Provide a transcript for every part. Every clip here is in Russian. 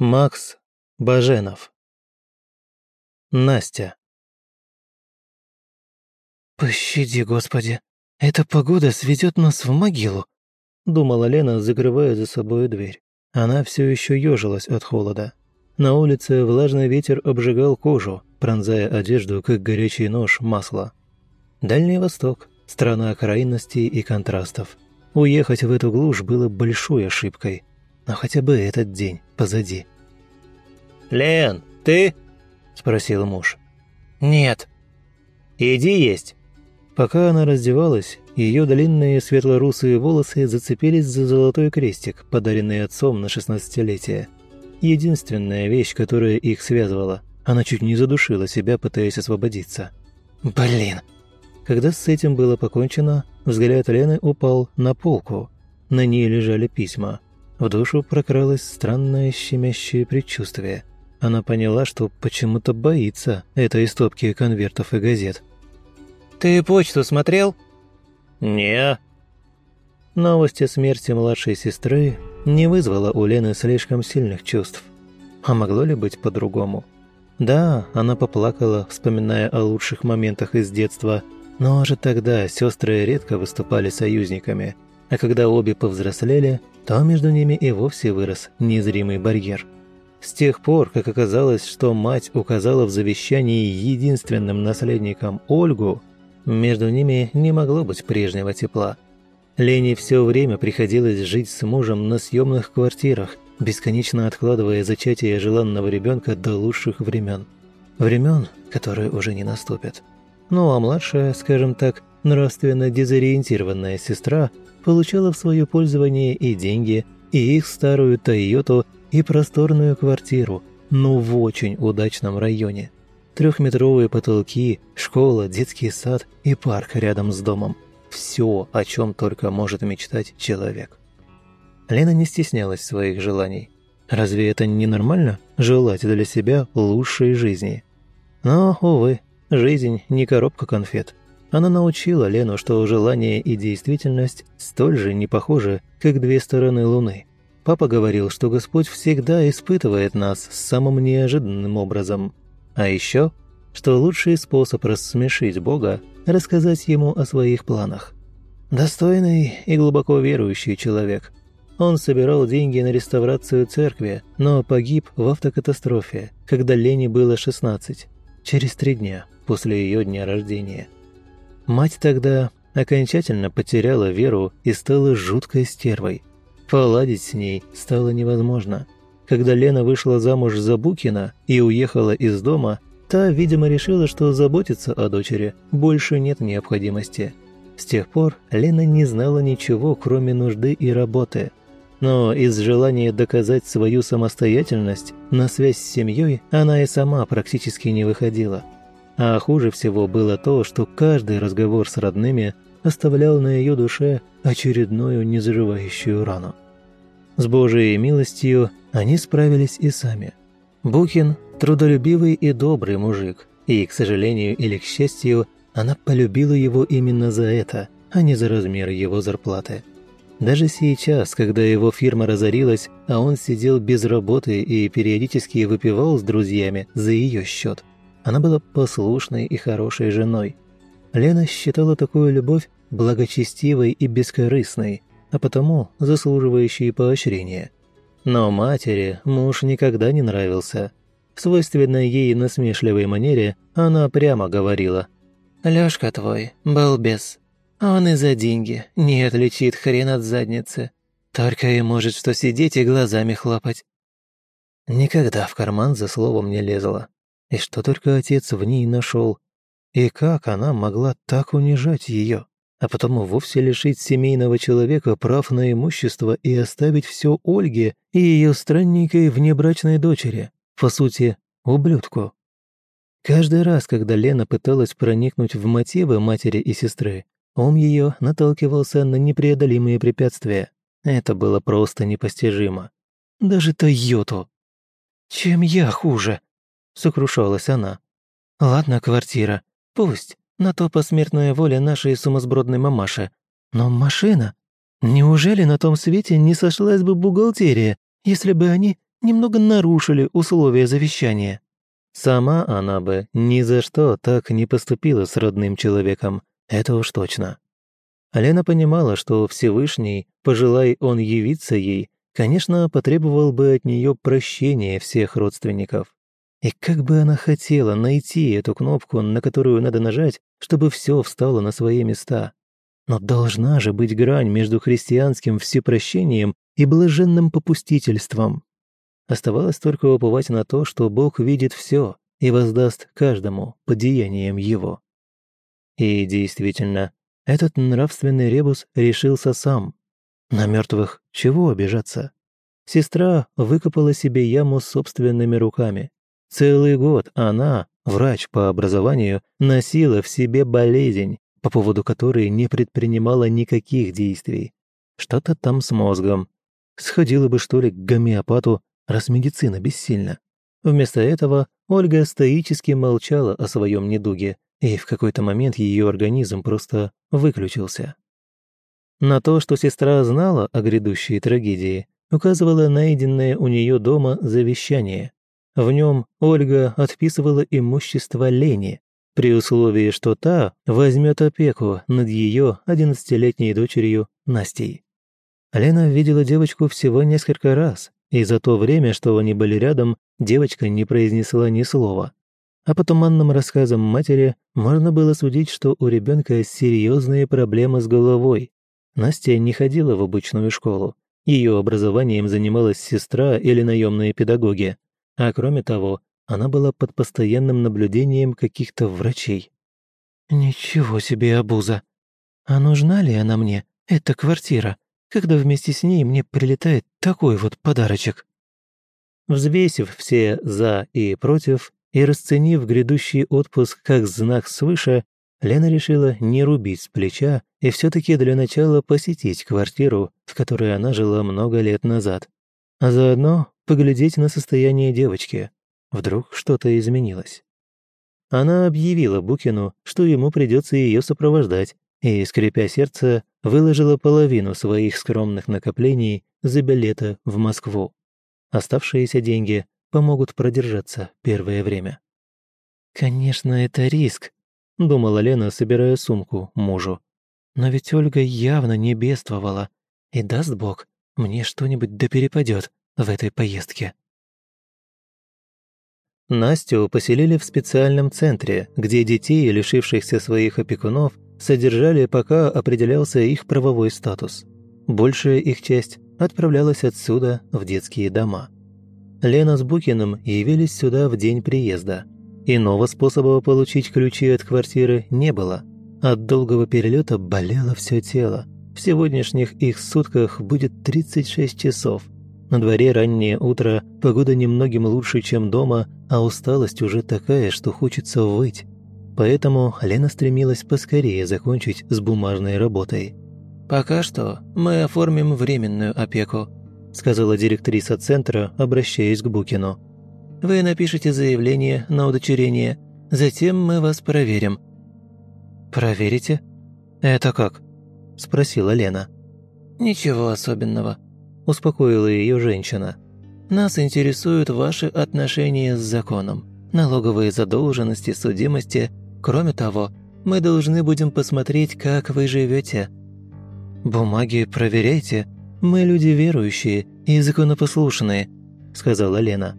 Макс Баженов. Настя. «Пощади, Господи, эта погода сведет нас в могилу», думала Лена, закрывая за собой дверь. Она все еще ежилась от холода. На улице влажный ветер обжигал кожу, пронзая одежду, как горячий нож масла. Дальний Восток – страна крайностей и контрастов. Уехать в эту глушь было большой ошибкой – но хотя бы этот день позади. «Лен, ты?» – спросил муж. «Нет». «Иди есть». Пока она раздевалась, ее длинные светлорусые волосы зацепились за золотой крестик, подаренный отцом на шестнадцатилетие. Единственная вещь, которая их связывала. Она чуть не задушила себя, пытаясь освободиться. «Блин!» Когда с этим было покончено, взгляд Лены упал на полку. На ней лежали письма. В душу прокралось странное щемящее предчувствие. Она поняла, что почему-то боится этой стопки конвертов и газет. «Ты почту смотрел?» «Не». Новость о смерти младшей сестры не вызвала у Лены слишком сильных чувств. А могло ли быть по-другому? Да, она поплакала, вспоминая о лучших моментах из детства, но уже тогда сестры редко выступали союзниками, а когда обе повзрослели – то между ними и вовсе вырос незримый барьер. С тех пор, как оказалось, что мать указала в завещании единственным наследником Ольгу, между ними не могло быть прежнего тепла. Лене все время приходилось жить с мужем на съемных квартирах, бесконечно откладывая зачатие желанного ребенка до лучших времен. Времен, которые уже не наступят. Ну а младшая, скажем так, нравственно дезориентированная сестра получала в свое пользование и деньги, и их старую «Тойоту», и просторную квартиру, но в очень удачном районе. Трехметровые потолки, школа, детский сад и парк рядом с домом. Все, о чем только может мечтать человек. Лена не стеснялась своих желаний. Разве это не нормально – желать для себя лучшей жизни? Но, увы, жизнь не коробка конфет. Она научила Лену, что желание и действительность столь же не похожи, как две стороны Луны. Папа говорил, что Господь всегда испытывает нас самым неожиданным образом. А еще, что лучший способ рассмешить Бога – рассказать Ему о своих планах. Достойный и глубоко верующий человек. Он собирал деньги на реставрацию церкви, но погиб в автокатастрофе, когда Лене было 16, через три дня после ее дня рождения – Мать тогда окончательно потеряла веру и стала жуткой стервой. Поладить с ней стало невозможно. Когда Лена вышла замуж за Букина и уехала из дома, та, видимо, решила, что заботиться о дочери больше нет необходимости. С тех пор Лена не знала ничего, кроме нужды и работы. Но из желания доказать свою самостоятельность на связь с семьей она и сама практически не выходила – а хуже всего было то, что каждый разговор с родными оставлял на ее душе очередную незаживающую рану. С Божией милостью они справились и сами. Букин – трудолюбивый и добрый мужик, и, к сожалению или к счастью, она полюбила его именно за это, а не за размер его зарплаты. Даже сейчас, когда его фирма разорилась, а он сидел без работы и периодически выпивал с друзьями за ее счет, она была послушной и хорошей женой. Лена считала такую любовь благочестивой и бескорыстной, а потому заслуживающей поощрения. Но матери муж никогда не нравился. В свойственной ей насмешливой манере она прямо говорила. «Лёшка твой, балбес. Он и за деньги не отличит хрен от задницы. Только и может что сидеть и глазами хлопать». Никогда в карман за словом не лезла. И что только отец в ней нашел. И как она могла так унижать ее, а потом вовсе лишить семейного человека прав на имущество и оставить все Ольге и ее странненькой внебрачной дочери, по сути, ублюдку. Каждый раз, когда Лена пыталась проникнуть в мотивы матери и сестры, ум ее наталкивался на непреодолимые препятствия. Это было просто непостижимо. Даже Тойоту. «Чем я хуже?» Сокрушалась она. «Ладно, квартира, пусть, на то посмертная воля нашей сумасбродной мамаши. Но машина? Неужели на том свете не сошлась бы бухгалтерия, если бы они немного нарушили условия завещания». Сама она бы ни за что так не поступила с родным человеком, это уж точно. Лена понимала, что Всевышний, пожелай он явиться ей, конечно, потребовал бы от нее прощения всех родственников. И как бы она хотела найти эту кнопку, на которую надо нажать, чтобы все встало на свои места. Но должна же быть грань между христианским всепрощением и блаженным попустительством. Оставалось только уповать на то, что Бог видит все и воздаст каждому по деяниям его. И действительно, этот нравственный ребус решился сам. На мертвых чего обижаться? Сестра выкопала себе яму собственными руками. Целый год она, врач по образованию, носила в себе болезнь, по поводу которой не предпринимала никаких действий. Что-то там с мозгом. Сходила бы, что ли, к гомеопату раз медицина бессильна. Вместо этого Ольга стоически молчала о своем недуге, и в какой-то момент ее организм просто выключился. На то, что сестра знала о грядущей трагедии, указывало найденное у нее дома завещание. В нем Ольга отписывала имущество Лене, при условии, что та возьмет опеку над ее одиннадцатилетней дочерью Настей. Лена видела девочку всего несколько раз, и за то время, что они были рядом, девочка не произнесла ни слова. А по туманным рассказам матери можно было судить, что у ребенка серьезные проблемы с головой. Настя не ходила в обычную школу. Ее образованием занималась сестра или наемные педагоги. А кроме того, она была под постоянным наблюдением каких-то врачей. «Ничего себе обуза! А нужна ли она мне, эта квартира?» когда вместе с ней мне прилетает такой вот подарочек. Взвесив все «за» и «против» и расценив грядущий отпуск как знак свыше, Лена решила не рубить с плеча и все таки для начала посетить квартиру, в которой она жила много лет назад, а заодно поглядеть на состояние девочки. Вдруг что-то изменилось. Она объявила Букину, что ему придется ее сопровождать, и, скрипя сердце, выложила половину своих скромных накоплений за билеты в Москву. Оставшиеся деньги помогут продержаться первое время. «Конечно, это риск», — думала Лена, собирая сумку мужу. «Но ведь Ольга явно не бедствовала, и даст Бог, мне что-нибудь да перепадет в этой поездке». Настю поселили в специальном центре, где детей, лишившихся своих опекунов, содержали, пока определялся их правовой статус. Большая их часть отправлялась отсюда в детские дома. Лена с Букиным явились сюда в день приезда. Иного способа получить ключи от квартиры не было. От долгого перелета болело все тело. В сегодняшних их сутках будет 36 часов. На дворе раннее утро, погода немногим лучше, чем дома, а усталость уже такая, что хочется выть. Поэтому Лена стремилась поскорее закончить с бумажной работой. «Пока что мы оформим временную опеку», сказала директриса центра, обращаясь к Букину. «Вы напишите заявление на удочерение, затем мы вас проверим». «Проверите? Это как?» спросила Лена. «Ничего особенного», успокоила ее женщина. «Нас интересуют ваши отношения с законом, налоговые задолженности, судимости – Кроме того, мы должны будем посмотреть, как вы живете. «Бумаги проверяйте. Мы люди верующие и законопослушные», — сказала Лена.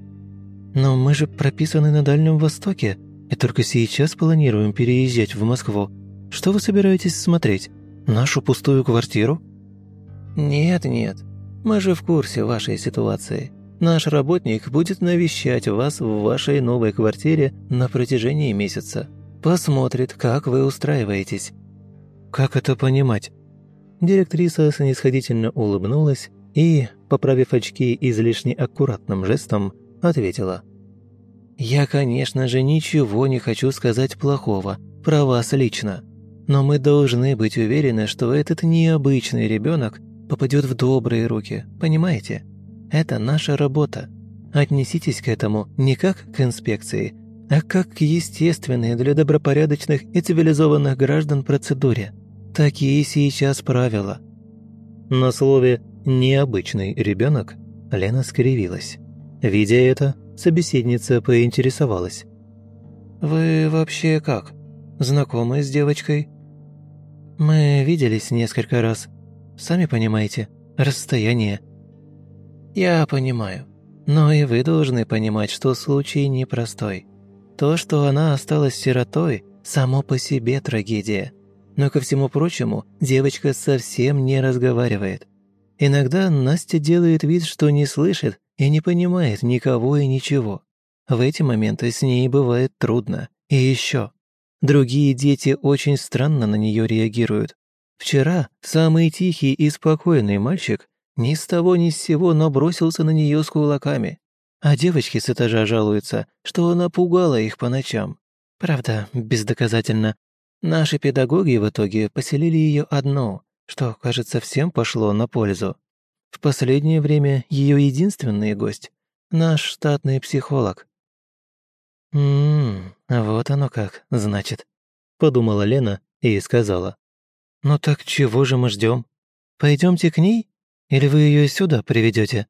«Но мы же прописаны на Дальнем Востоке и только сейчас планируем переезжать в Москву. Что вы собираетесь смотреть? Нашу пустую квартиру?» «Нет-нет, мы же в курсе вашей ситуации. Наш работник будет навещать вас в вашей новой квартире на протяжении месяца. Посмотрит, как вы устраиваетесь». «Как это понимать?» Директриса снисходительно улыбнулась и, поправив очки излишне аккуратным жестом, ответила. «Я, конечно же, ничего не хочу сказать плохого про вас лично, но мы должны быть уверены, что этот необычный ребенок попадет в добрые руки, понимаете? Это наша работа. Отнеситесь к этому не как к инспекции, а как к естественной для добропорядочных и цивилизованных граждан процедуре. Такие сейчас правила. На слове «необычный ребенок» Лена скривилась. Видя это, собеседница поинтересовалась. «Вы вообще как? Знакомы с девочкой?» «Мы виделись несколько раз. Сами понимаете, расстояние». «Я понимаю. Но и вы должны понимать, что случай непростой. То, что она осталась сиротой, само по себе трагедия. Но ко всему прочему, девочка совсем не разговаривает. Иногда Настя делает вид, что не слышит и не понимает никого и ничего. В эти моменты с ней бывает трудно. И еще. Другие дети очень странно на нее реагируют. Вчера самый тихий и спокойный мальчик ни с того ни с сего набросился на нее с кулаками. А девочки с этажа жалуются, что она пугала их по ночам. Правда, бездоказательно. Наши педагоги в итоге поселили ее одну, что, кажется, всем пошло на пользу. В последнее время ее единственный гость – наш штатный психолог. «Ммм, вот оно как, значит», – подумала Лена и сказала. «Ну так чего же мы ждем? Пойдемте к ней? Или вы ее сюда приведете?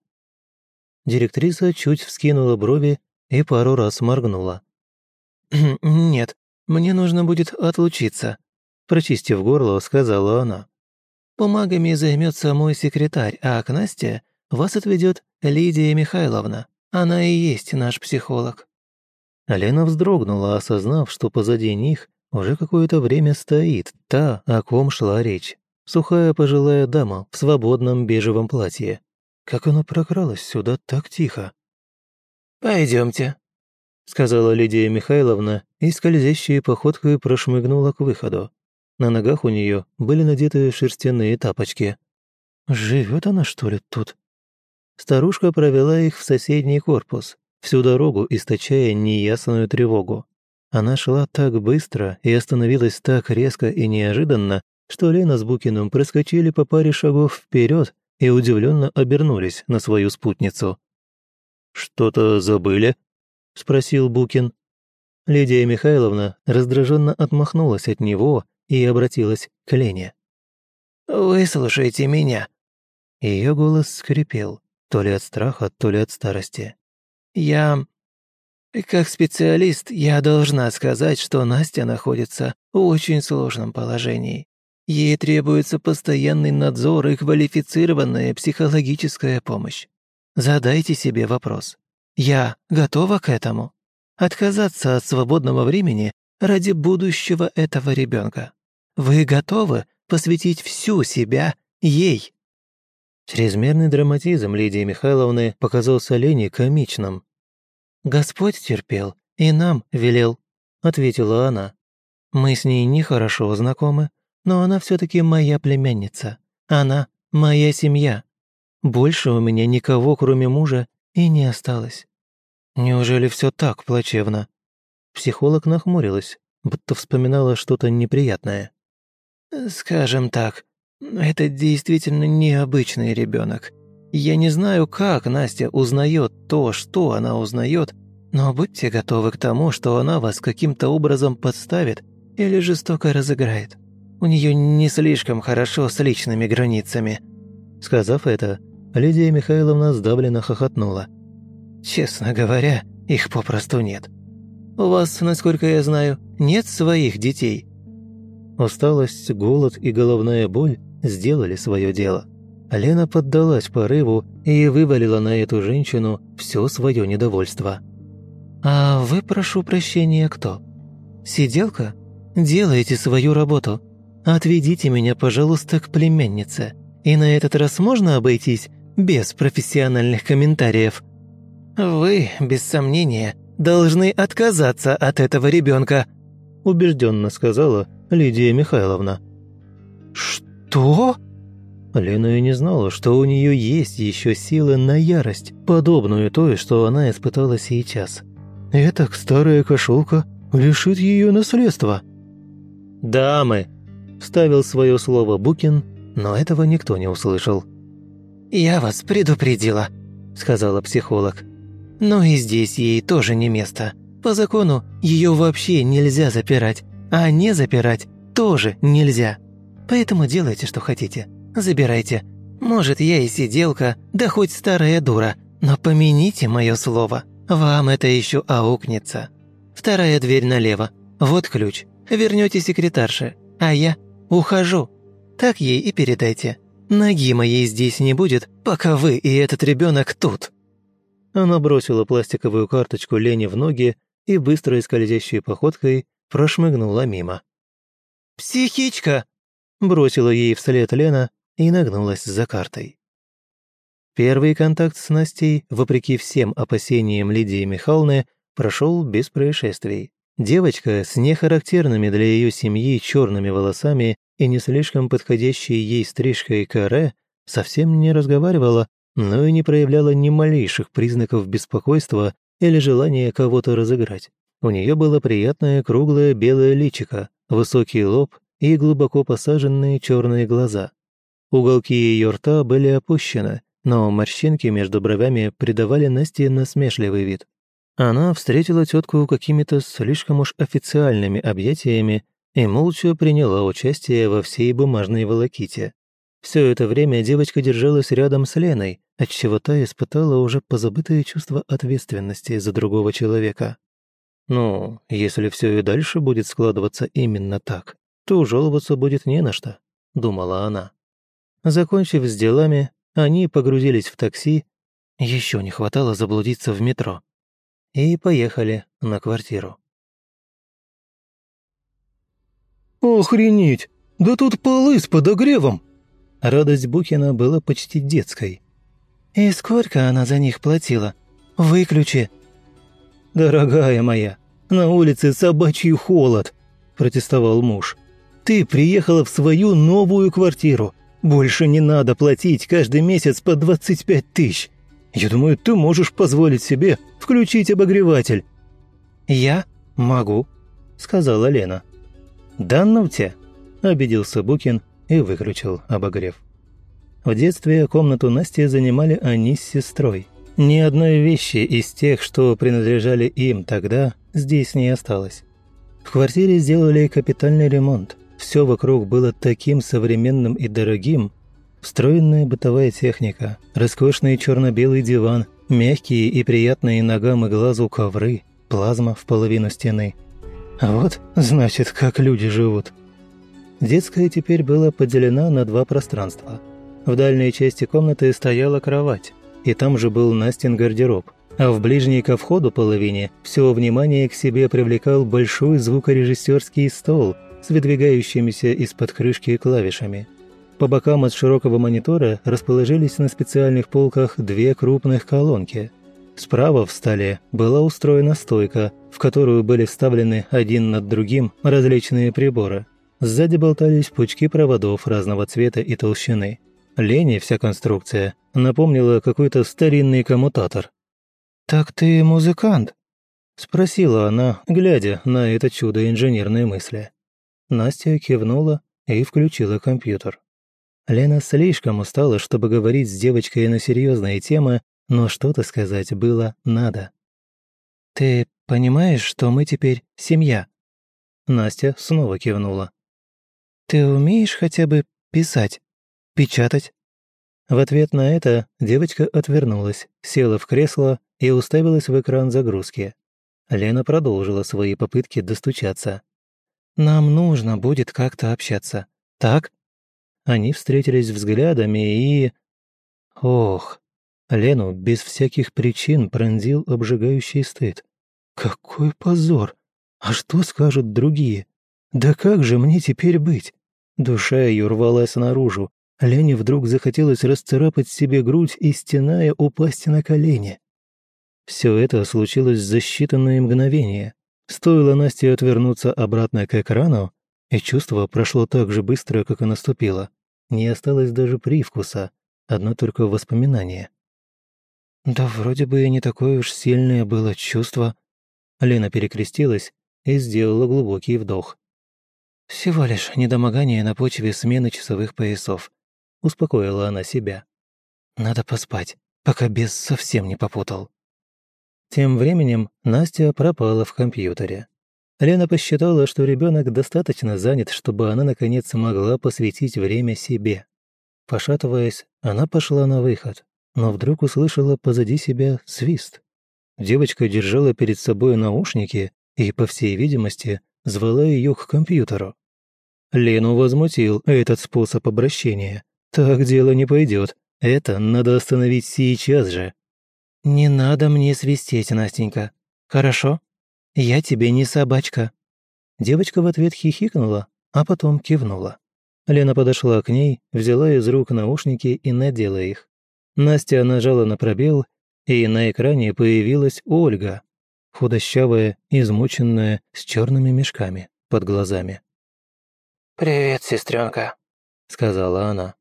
Директриса чуть вскинула брови и пару раз моргнула. «Нет, мне нужно будет отлучиться», – прочистив горло, сказала она. «Бумагами займется мой секретарь, а к Насте вас отведет Лидия Михайловна. Она и есть наш психолог». Лена вздрогнула, осознав, что позади них уже какое-то время стоит та, о ком шла речь. Сухая пожилая дама в свободном бежевом платье. Как она прокралась сюда так тихо? Пойдемте, сказала Лидия Михайловна и скользящей походкой прошмыгнула к выходу. На ногах у нее были надеты шерстяные тапочки. Живет она, что ли, тут? Старушка провела их в соседний корпус, всю дорогу источая неясную тревогу. Она шла так быстро и остановилась так резко и неожиданно, что Лена с Букиным проскочили по паре шагов вперед и удивленно обернулись на свою спутницу. «Что-то забыли?» – спросил Букин. Лидия Михайловна раздраженно отмахнулась от него и обратилась к Лене. «Выслушайте меня». Ее голос скрипел, то ли от страха, то ли от старости. «Я... Как специалист, я должна сказать, что Настя находится в очень сложном положении. Ей требуется постоянный надзор и квалифицированная психологическая помощь. Задайте себе вопрос. Я готова к этому? Отказаться от свободного времени ради будущего этого ребенка. Вы готовы посвятить всю себя ей? Чрезмерный драматизм Лидии Михайловны показался Лене комичным. «Господь терпел и нам велел», — ответила она. «Мы с ней нехорошо знакомы, но она все-таки моя племянница. Она моя семья. Больше у меня никого, кроме мужа, и не осталось. Неужели все так плачевно? Психолог нахмурилась, будто вспоминала что-то неприятное. Скажем так, это действительно необычный ребенок. Я не знаю, как Настя узнает то, что она узнает, но будьте готовы к тому, что она вас каким-то образом подставит или жестоко разыграет. У нее не слишком хорошо с личными границами». Сказав это, Лидия Михайловна сдавленно хохотнула. «Честно говоря, их попросту нет. У вас, насколько я знаю, нет своих детей?» Усталость, голод и головная боль сделали свое дело. Лена поддалась порыву и вывалила на эту женщину все свое недовольство. «А вы, прошу прощения, кто? Сиделка? Делаете свою работу. Отведите меня, пожалуйста, к племяннице. И на этот раз можно обойтись без профессиональных комментариев. Вы, без сомнения, должны отказаться от этого ребенка, убежденно сказала Лидия Михайловна. Что? Лена и не знала, что у нее есть еще силы на ярость, подобную той, что она испытала сейчас. Эта старая кошелка лишит ее наследства. «Дамы!» Вставил свое слово Букин, но этого никто не услышал. «Я вас предупредила», — сказала психолог. «Но и здесь ей тоже не место. По закону ее вообще нельзя запирать, а не запирать тоже нельзя. Поэтому делайте, что хотите. Забирайте. Может, я и сиделка, да хоть старая дура. Но помяните мое слово, вам это еще аукнется. Вторая дверь налево, вот ключ. Вернете секретарше, а я ухожу. Так ей и передайте. Ноги моей здесь не будет, пока вы и этот ребенок тут». Она бросила пластиковую карточку Лене в ноги и быстрой скользящей походкой прошмыгнула мимо. «Психичка!» – бросила ей вслед Лена и нагнулась за картой. Первый контакт с Настей, вопреки всем опасениям Лидии Михайловны, прошел без происшествий. Девочка с нехарактерными для ее семьи черными волосами и не слишком подходящей ей стрижкой каре совсем не разговаривала, но и не проявляла ни малейших признаков беспокойства или желания кого-то разыграть. У нее было приятное круглое белое личико, высокий лоб и глубоко посаженные черные глаза. Уголки ее рта были опущены, но морщинки между бровями придавали Насте насмешливый вид. Она встретила тетку какими-то слишком уж официальными объятиями и молча приняла участие во всей бумажной волоките. Все это время девочка держалась рядом с Леной, отчего та испытала уже позабытое чувство ответственности за другого человека. Ну, если все и дальше будет складываться именно так, то жаловаться будет не на что, думала она. Закончив с делами, они погрузились в такси, еще не хватало заблудиться в метро и поехали на квартиру. «Охренеть! Да тут полы с подогревом!» Радость Бухина была почти детской. «И сколько она за них платила? Выключи!» «Дорогая моя, на улице собачий холод!» – протестовал муж. «Ты приехала в свою новую квартиру. Больше не надо платить каждый месяц по 25 тысяч. Я думаю, ты можешь позволить себе включить обогреватель». «Я могу», — сказала Лена. «Да ну тебя», — обиделся Букин и выключил обогрев. В детстве комнату Насти занимали они с сестрой. Ни одной вещи из тех, что принадлежали им тогда, здесь не осталось. В квартире сделали капитальный ремонт. Все вокруг было таким современным и дорогим, Встроенная бытовая техника, роскошный черно-белый диван, мягкие и приятные ногам и глазу ковры, плазма в половину стены. Вот, значит, как люди живут. Детская теперь была поделена на два пространства. В дальней части комнаты стояла кровать, и там же был Настин гардероб, а в ближней ко входу половине все внимание к себе привлекал большой звукорежиссерский стол с выдвигающимися из-под крышки клавишами – по бокам от широкого монитора расположились на специальных полках две крупных колонки. Справа в столе была устроена стойка, в которую были вставлены один над другим различные приборы. Сзади болтались пучки проводов разного цвета и толщины. Лене вся конструкция напомнила какой-то старинный коммутатор. «Так ты музыкант?» – спросила она, глядя на это чудо инженерной мысли. Настя кивнула и включила компьютер. Лена слишком устала, чтобы говорить с девочкой на серьезные темы, но что-то сказать было надо. «Ты понимаешь, что мы теперь семья?» Настя снова кивнула. «Ты умеешь хотя бы писать? Печатать?» В ответ на это девочка отвернулась, села в кресло и уставилась в экран загрузки. Лена продолжила свои попытки достучаться. «Нам нужно будет как-то общаться. Так?» Они встретились взглядами и... Ох, Лену без всяких причин пронзил обжигающий стыд. Какой позор! А что скажут другие? Да как же мне теперь быть? Душа ее рвалась наружу. Лене вдруг захотелось расцарапать себе грудь и, стеная, упасть на колени. Все это случилось за считанные мгновения. Стоило Насте отвернуться обратно к экрану, и чувство прошло так же быстро, как и наступило. Не осталось даже привкуса, одно только воспоминание. «Да вроде бы и не такое уж сильное было чувство». Лена перекрестилась и сделала глубокий вдох. «Всего лишь недомогание на почве смены часовых поясов», — успокоила она себя. «Надо поспать, пока бес совсем не попутал». Тем временем Настя пропала в компьютере. Лена посчитала, что ребенок достаточно занят, чтобы она наконец могла посвятить время себе. Пошатываясь, она пошла на выход, но вдруг услышала позади себя свист. Девочка держала перед собой наушники и, по всей видимости, звала ее к компьютеру. Лену возмутил этот способ обращения. Так дело не пойдет. Это надо остановить сейчас же. «Не надо мне свистеть, Настенька. Хорошо? Я тебе не собачка». Девочка в ответ хихикнула, а потом кивнула. Лена подошла к ней, взяла из рук наушники и надела их. Настя нажала на пробел, и на экране появилась Ольга, худощавая, измученная, с черными мешками под глазами. «Привет, сестренка», — сказала она.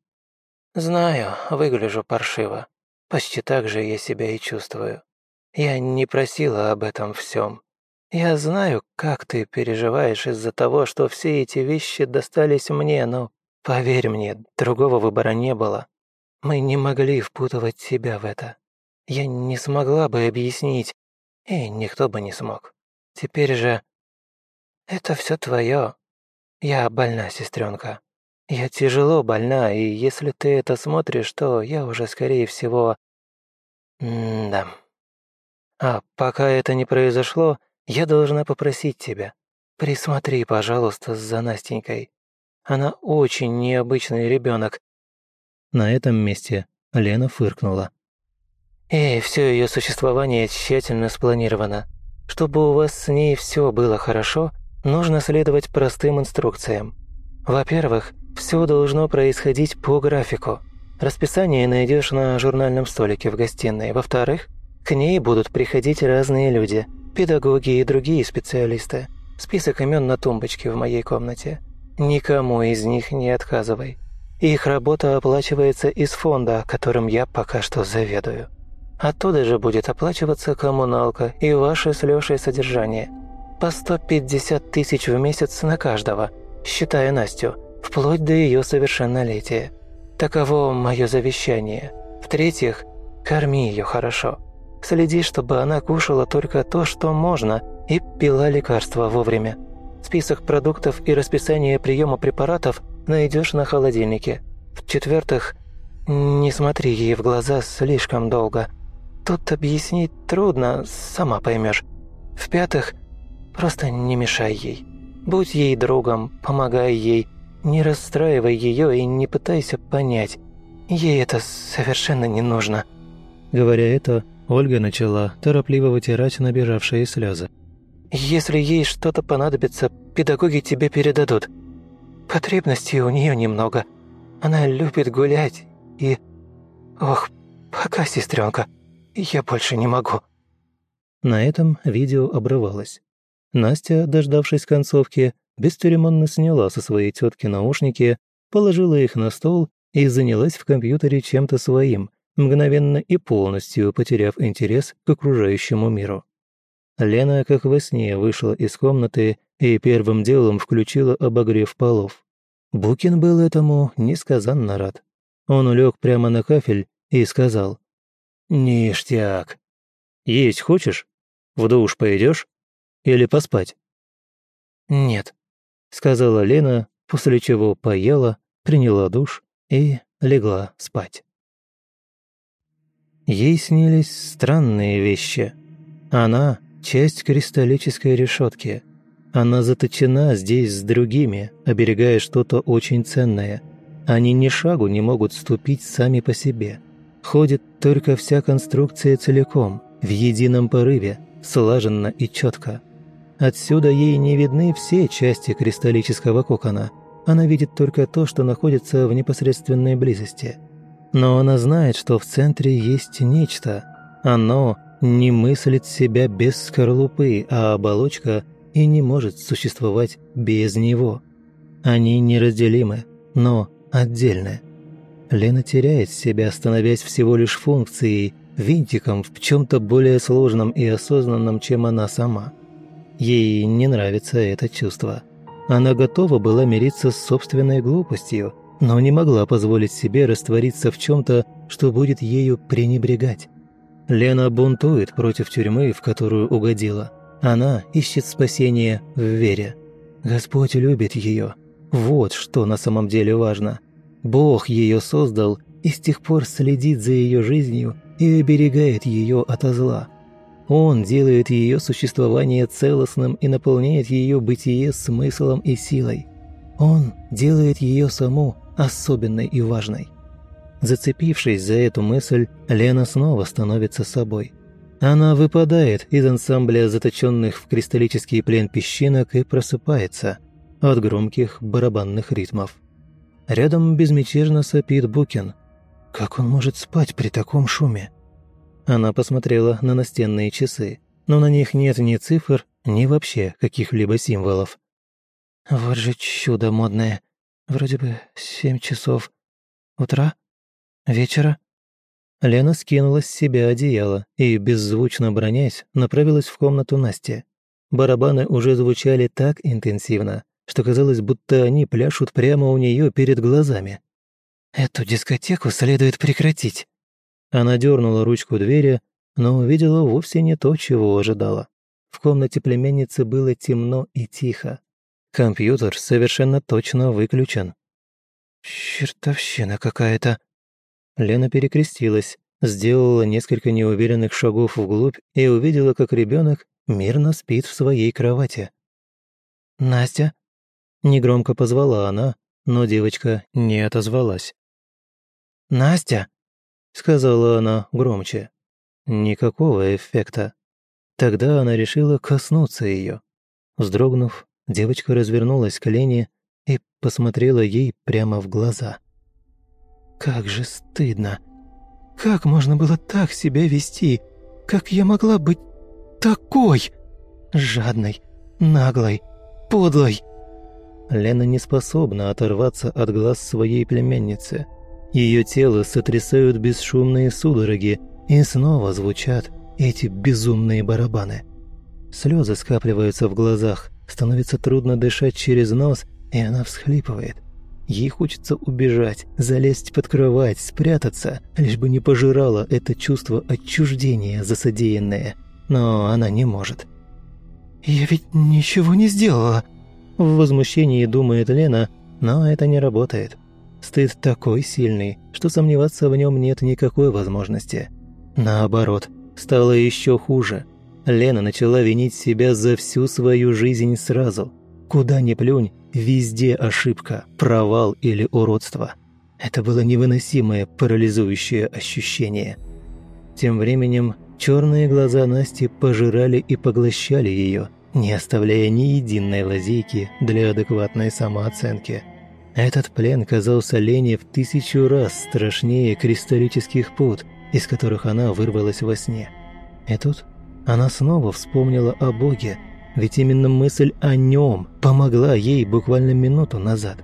«Знаю, выгляжу паршиво. Почти так же я себя и чувствую. Я не просила об этом всем. Я знаю, как ты переживаешь из-за того, что все эти вещи достались мне, но, поверь мне, другого выбора не было. Мы не могли впутывать себя в это. Я не смогла бы объяснить, и никто бы не смог. Теперь же... Это все твое. Я больна, сестренка. Я тяжело больна, и если ты это смотришь, то я уже, скорее всего... М да. А пока это не произошло, я должна попросить тебя. Присмотри, пожалуйста, за Настенькой. Она очень необычный ребенок. На этом месте Лена фыркнула. И все ее существование тщательно спланировано. Чтобы у вас с ней все было хорошо, нужно следовать простым инструкциям. Во-первых, все должно происходить по графику. Расписание найдешь на журнальном столике в гостиной. Во-вторых, к ней будут приходить разные люди, педагоги и другие специалисты. Список имен на тумбочке в моей комнате. Никому из них не отказывай. Их работа оплачивается из фонда, которым я пока что заведую. Оттуда же будет оплачиваться коммуналка и ваше с Лешей содержание. По 150 тысяч в месяц на каждого, считая Настю – вплоть до ее совершеннолетия. Таково мое завещание. В-третьих, корми ее хорошо. Следи, чтобы она кушала только то, что можно, и пила лекарства вовремя. Список продуктов и расписание приема препаратов найдешь на холодильнике. В-четвертых, не смотри ей в глаза слишком долго. Тут объяснить трудно, сама поймешь. В-пятых, просто не мешай ей. Будь ей другом, помогай ей, не расстраивай ее и не пытайся понять. Ей это совершенно не нужно». Говоря это, Ольга начала торопливо вытирать набежавшие слезы. «Если ей что-то понадобится, педагоги тебе передадут. Потребностей у нее немного. Она любит гулять и... Ох, пока, сестренка, я больше не могу». На этом видео обрывалось. Настя, дождавшись концовки, бесцеремонно сняла со своей тетки наушники, положила их на стол и занялась в компьютере чем-то своим, мгновенно и полностью потеряв интерес к окружающему миру. Лена, как во сне, вышла из комнаты и первым делом включила обогрев полов. Букин был этому несказанно рад. Он улег прямо на кафель и сказал «Ништяк! Есть хочешь? В душ пойдешь? Или поспать?» «Нет», — сказала Лена, после чего поела, приняла душ и легла спать. Ей снились странные вещи. Она — часть кристаллической решетки. Она заточена здесь с другими, оберегая что-то очень ценное. Они ни шагу не могут ступить сами по себе. Ходит только вся конструкция целиком, в едином порыве, слаженно и четко. Отсюда ей не видны все части кристаллического кокона. Она видит только то, что находится в непосредственной близости. Но она знает, что в центре есть нечто. Оно не мыслит себя без скорлупы, а оболочка и не может существовать без него. Они неразделимы, но отдельны. Лена теряет себя, становясь всего лишь функцией, винтиком в чем-то более сложном и осознанном, чем она сама. Ей не нравится это чувство. Она готова была мириться с собственной глупостью, но не могла позволить себе раствориться в чем-то, что будет ею пренебрегать. Лена бунтует против тюрьмы, в которую угодила. Она ищет спасения в вере. Господь любит ее. Вот что на самом деле важно. Бог ее создал и с тех пор следит за ее жизнью и оберегает ее от зла. Он делает ее существование целостным и наполняет ее бытие смыслом и силой. Он делает ее саму особенной и важной. Зацепившись за эту мысль, Лена снова становится собой. Она выпадает из ансамбля заточенных в кристаллический плен песчинок и просыпается от громких барабанных ритмов. Рядом безмятежно сопит Букин. Как он может спать при таком шуме? Она посмотрела на настенные часы, но на них нет ни цифр, ни вообще каких-либо символов. «Вот же чудо модное. Вроде бы семь часов. Утра? Вечера?» Лена скинула с себя одеяло и, беззвучно бронясь, направилась в комнату Насти. Барабаны уже звучали так интенсивно, что казалось, будто они пляшут прямо у нее перед глазами. «Эту дискотеку следует прекратить», она дернула ручку двери, но увидела вовсе не то, чего ожидала. В комнате племянницы было темно и тихо. Компьютер совершенно точно выключен. «Чертовщина какая-то!» Лена перекрестилась, сделала несколько неуверенных шагов вглубь и увидела, как ребенок мирно спит в своей кровати. «Настя?» Негромко позвала она, но девочка не отозвалась. «Настя!» Сказала она громче. Никакого эффекта. Тогда она решила коснуться ее. Вздрогнув, девочка развернулась к Лене и посмотрела ей прямо в глаза. «Как же стыдно! Как можно было так себя вести? Как я могла быть такой? Жадной, наглой, подлой!» Лена не способна оторваться от глаз своей племянницы – ее тело сотрясают бесшумные судороги, и снова звучат эти безумные барабаны. Слезы скапливаются в глазах, становится трудно дышать через нос, и она всхлипывает. Ей хочется убежать, залезть под кровать, спрятаться, лишь бы не пожирала это чувство отчуждения засадеянное. Но она не может. «Я ведь ничего не сделала!» В возмущении думает Лена, но это не работает. Стыд такой сильный, что сомневаться в нем нет никакой возможности. Наоборот, стало еще хуже. Лена начала винить себя за всю свою жизнь сразу. Куда ни плюнь, везде ошибка, провал или уродство. Это было невыносимое парализующее ощущение. Тем временем черные глаза Насти пожирали и поглощали ее, не оставляя ни единой лазейки для адекватной самооценки – этот плен казался Лене в тысячу раз страшнее кристаллических пут, из которых она вырвалась во сне. И тут она снова вспомнила о Боге, ведь именно мысль о нем помогла ей буквально минуту назад.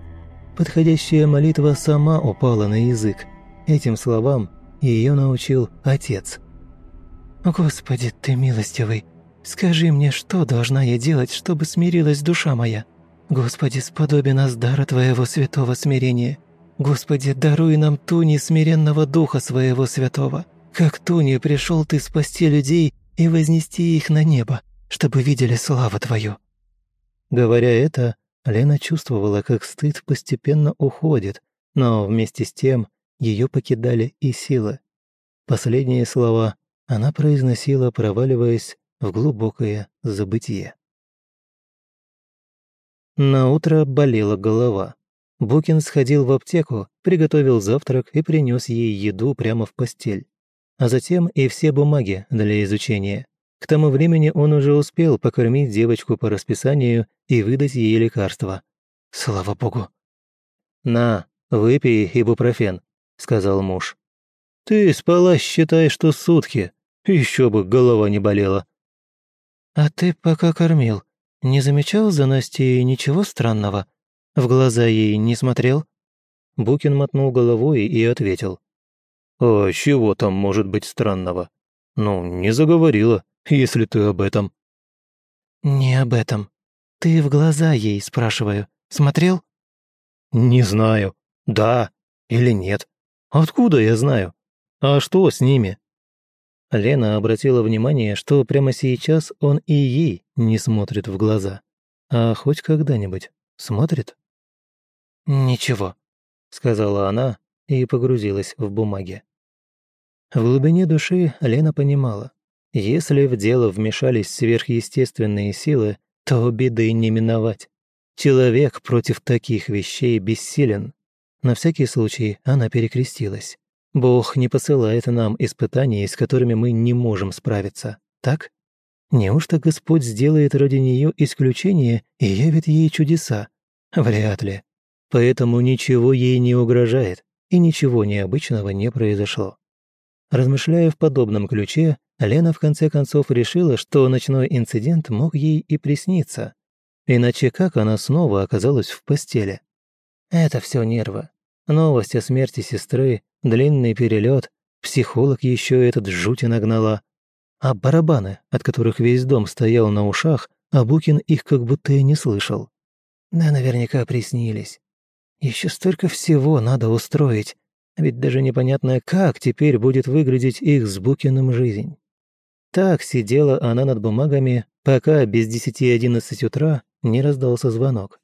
Подходящая молитва сама упала на язык. Этим словам ее научил отец. «Господи, ты милостивый, скажи мне, что должна я делать, чтобы смирилась душа моя?» Господи, сподоби нас дара Твоего святого смирения. Господи, даруй нам туни смиренного духа своего святого. Как туни пришел Ты спасти людей и вознести их на небо, чтобы видели славу Твою». Говоря это, Лена чувствовала, как стыд постепенно уходит, но вместе с тем ее покидали и силы. Последние слова она произносила, проваливаясь в глубокое забытие. На утро болела голова. Букин сходил в аптеку, приготовил завтрак и принес ей еду прямо в постель. А затем и все бумаги для изучения. К тому времени он уже успел покормить девочку по расписанию и выдать ей лекарства. Слава богу. «На, выпей ибупрофен», — сказал муж. «Ты спала, считай, что сутки. Еще бы голова не болела». «А ты пока кормил, не замечал за Настей ничего странного? В глаза ей не смотрел?» Букин мотнул головой и ответил. «А чего там может быть странного? Ну, не заговорила, если ты об этом». «Не об этом. Ты в глаза ей, спрашиваю, смотрел?» «Не знаю. Да или нет. Откуда я знаю? А что с ними?» Лена обратила внимание, что прямо сейчас он и ей не смотрит в глаза. А хоть когда-нибудь смотрит? «Ничего», — сказала она и погрузилась в бумаги. В глубине души Лена понимала, если в дело вмешались сверхъестественные силы, то беды не миновать. Человек против таких вещей бессилен. На всякий случай она перекрестилась. Бог не посылает нам испытаний, с которыми мы не можем справиться, так? Неужто Господь сделает ради нее исключение и явит ей чудеса? Вряд ли. Поэтому ничего ей не угрожает, и ничего необычного не произошло. Размышляя в подобном ключе, Лена в конце концов решила, что ночной инцидент мог ей и присниться. Иначе как она снова оказалась в постели? Это все нервы. Новость о смерти сестры, длинный перелет, психолог еще этот жути нагнала. А барабаны, от которых весь дом стоял на ушах, а Букин их как будто и не слышал. Да наверняка приснились. Еще столько всего надо устроить, ведь даже непонятно, как теперь будет выглядеть их с Букиным жизнь. Так сидела она над бумагами, пока без десяти одиннадцать утра не раздался звонок.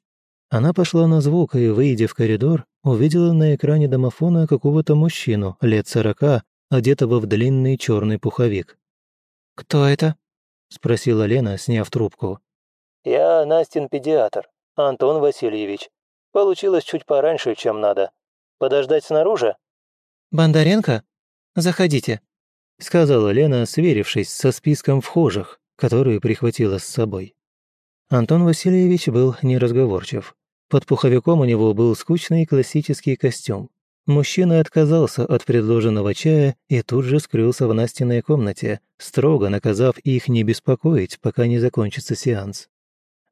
Она пошла на звук и, выйдя в коридор, увидела на экране домофона какого-то мужчину лет сорока, одетого в длинный черный пуховик. «Кто это?» – спросила Лена, сняв трубку. «Я Настин педиатр, Антон Васильевич. Получилось чуть пораньше, чем надо. Подождать снаружи?» «Бондаренко? Заходите», — сказала Лена, сверившись со списком вхожих, которые прихватила с собой. Антон Васильевич был неразговорчив. Под пуховиком у него был скучный классический костюм. Мужчина отказался от предложенного чая и тут же скрылся в Настиной комнате, строго наказав их не беспокоить, пока не закончится сеанс.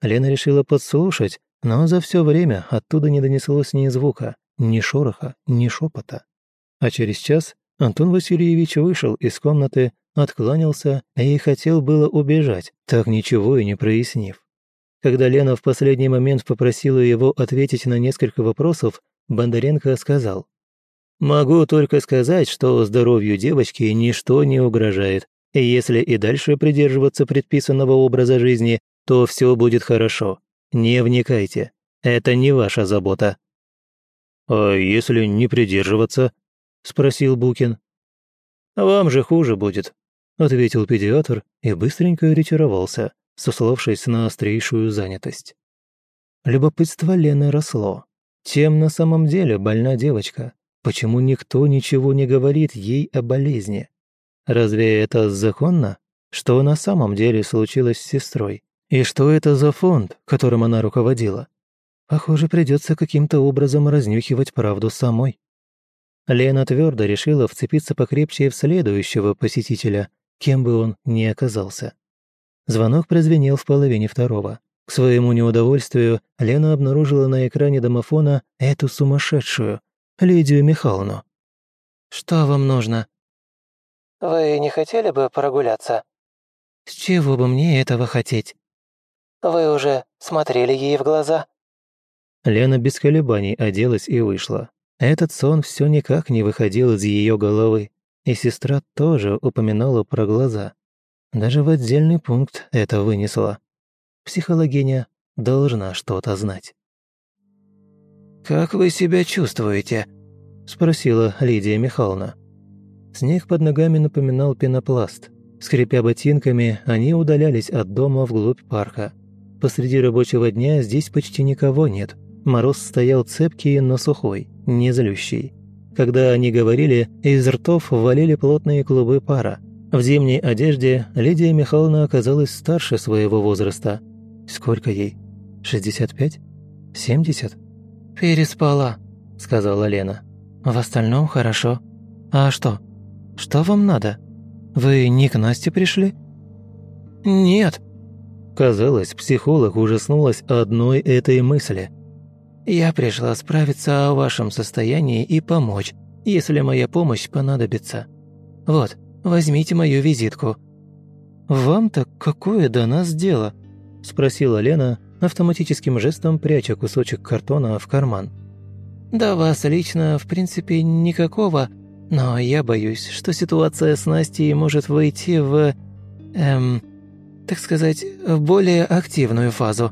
Лена решила подслушать, но за все время оттуда не донеслось ни звука, ни шороха, ни шепота. А через час Антон Васильевич вышел из комнаты, откланялся и хотел было убежать, так ничего и не прояснив. Когда Лена в последний момент попросила его ответить на несколько вопросов, Бондаренко сказал, «Могу только сказать, что здоровью девочки ничто не угрожает, если и дальше придерживаться предписанного образа жизни, то все будет хорошо. Не вникайте. Это не ваша забота». «А если не придерживаться?» – спросил Букин. «Вам же хуже будет», – ответил педиатр и быстренько ретировался, сославшись на острейшую занятость. Любопытство Лены росло. Чем на самом деле больна девочка? Почему никто ничего не говорит ей о болезни? Разве это законно? Что на самом деле случилось с сестрой? И что это за фонд, которым она руководила? Похоже, придется каким-то образом разнюхивать правду самой. Лена твердо решила вцепиться покрепче в следующего посетителя, кем бы он ни оказался. Звонок прозвенел в половине второго. К своему неудовольствию Лена обнаружила на экране домофона эту сумасшедшую, Лидию Михайловну. «Что вам нужно?» «Вы не хотели бы прогуляться?» «С чего бы мне этого хотеть?» «Вы уже смотрели ей в глаза?» Лена без колебаний оделась и вышла. Этот сон все никак не выходил из ее головы, и сестра тоже упоминала про глаза. Даже в отдельный пункт это вынесла. Психологиня должна что-то знать. «Как вы себя чувствуете?» – спросила Лидия Михайловна. Снег под ногами напоминал пенопласт. Скрипя ботинками, они удалялись от дома вглубь парка. Посреди рабочего дня здесь почти никого нет – Мороз стоял цепкий, но сухой, не злющий. Когда они говорили, из ртов валили плотные клубы пара. В зимней одежде Лидия Михайловна оказалась старше своего возраста. Сколько ей? 65? 70? «Переспала», — сказала Лена. «В остальном хорошо. А что? Что вам надо? Вы не к Насте пришли?» «Нет». Казалось, психолог ужаснулась одной этой мысли — я пришла справиться о вашем состоянии и помочь, если моя помощь понадобится. Вот, возьмите мою визитку». «Вам-то какое до нас дело?» – спросила Лена, автоматическим жестом пряча кусочек картона в карман. «Да вас лично, в принципе, никакого, но я боюсь, что ситуация с Настей может выйти в... эм... так сказать, в более активную фазу».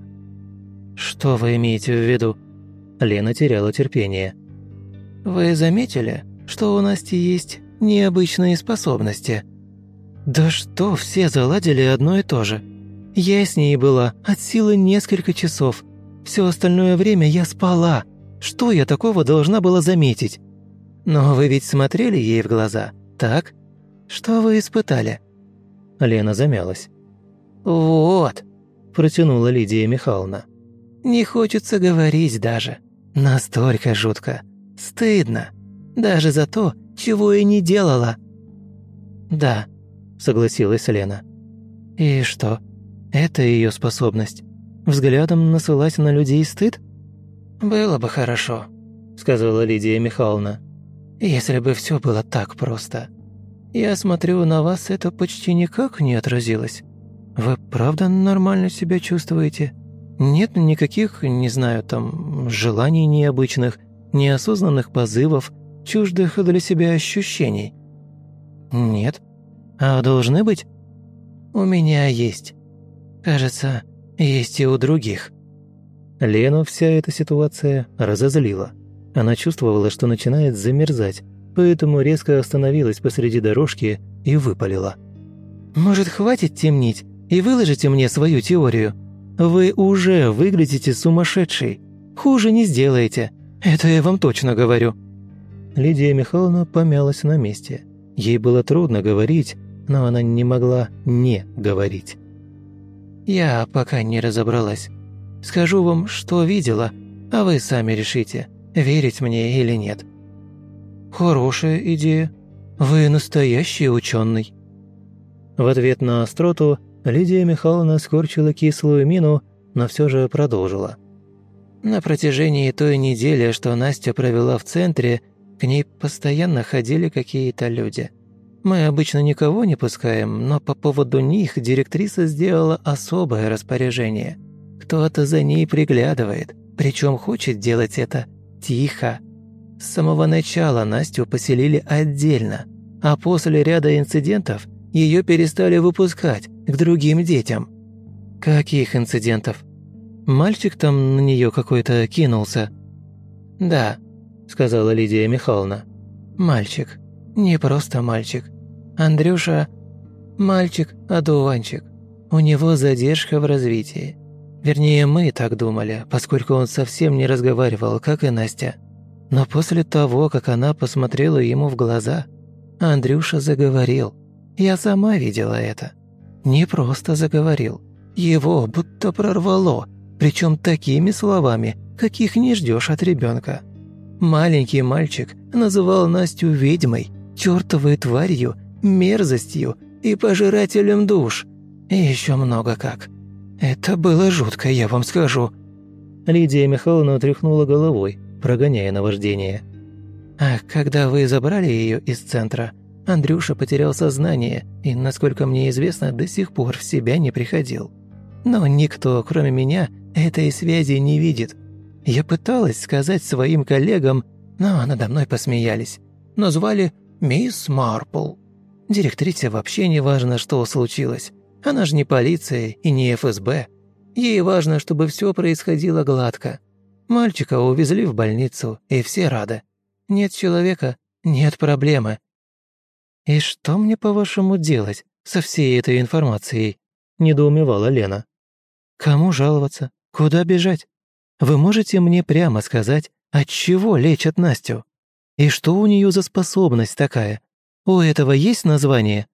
«Что вы имеете в виду?» Лена теряла терпение. вы заметили, что у Насти есть необычные способности?» «Да что, все заладили одно и то же. Я с ней была от силы несколько часов. Все остальное время я спала. Что я такого должна была заметить? Но вы ведь смотрели ей в глаза, так? Что вы испытали?» Лена замялась. «Вот», – протянула Лидия Михайловна. «Не хочется говорить даже. Настолько жутко. Стыдно. Даже за то, чего я не делала». «Да», – согласилась Лена. «И что? Это ее способность? Взглядом насылать на людей стыд?» «Было бы хорошо», – сказала Лидия Михайловна. «Если бы все было так просто. Я смотрю, на вас это почти никак не отразилось. Вы правда нормально себя чувствуете? Нет никаких, не знаю, там, желаний необычных, неосознанных позывов, чуждых для себя ощущений? Нет. А должны быть? У меня есть. Кажется, есть и у других. Лену вся эта ситуация разозлила. Она чувствовала, что начинает замерзать, поэтому резко остановилась посреди дорожки и выпалила. «Может, хватит темнить и выложите мне свою теорию? Вы уже выглядите сумасшедшей. Хуже не сделаете. Это я вам точно говорю». Лидия Михайловна помялась на месте. Ей было трудно говорить, но она не могла не говорить. «Я пока не разобралась. Скажу вам, что видела, а вы сами решите, верить мне или нет». «Хорошая идея. Вы настоящий ученый». В ответ на остроту Лидия Михайловна скорчила кислую мину, но все же продолжила. На протяжении той недели, что Настя провела в центре, к ней постоянно ходили какие-то люди. Мы обычно никого не пускаем, но по поводу них директриса сделала особое распоряжение. Кто-то за ней приглядывает, причем хочет делать это тихо. С самого начала Настю поселили отдельно, а после ряда инцидентов ее перестали выпускать к другим детям. Каких инцидентов? Мальчик там на нее какой-то кинулся. «Да», – сказала Лидия Михайловна. «Мальчик. Не просто мальчик. Андрюша – мальчик-одуванчик. У него задержка в развитии. Вернее, мы так думали, поскольку он совсем не разговаривал, как и Настя. Но после того, как она посмотрела ему в глаза, Андрюша заговорил. Я сама видела это. Не просто заговорил. Его будто прорвало – причем такими словами, каких не ждешь от ребенка. Маленький мальчик называл Настю ведьмой, чертовой тварью, мерзостью и пожирателем душ. И еще много как. Это было жутко, я вам скажу. Лидия Михайловна тряхнула головой, прогоняя наваждение. А когда вы забрали ее из центра, Андрюша потерял сознание и, насколько мне известно, до сих пор в себя не приходил. Но никто, кроме меня, этой связи не видит. Я пыталась сказать своим коллегам, но надо мной посмеялись. Назвали «Мисс Марпл». Директрисе вообще не важно, что случилось. Она же не полиция и не ФСБ. Ей важно, чтобы все происходило гладко. Мальчика увезли в больницу, и все рады. Нет человека – нет проблемы. «И что мне, по-вашему, делать со всей этой информацией?» – недоумевала Лена. «Кому жаловаться? Куда бежать? Вы можете мне прямо сказать, от чего лечат Настю? И что у нее за способность такая? У этого есть название?»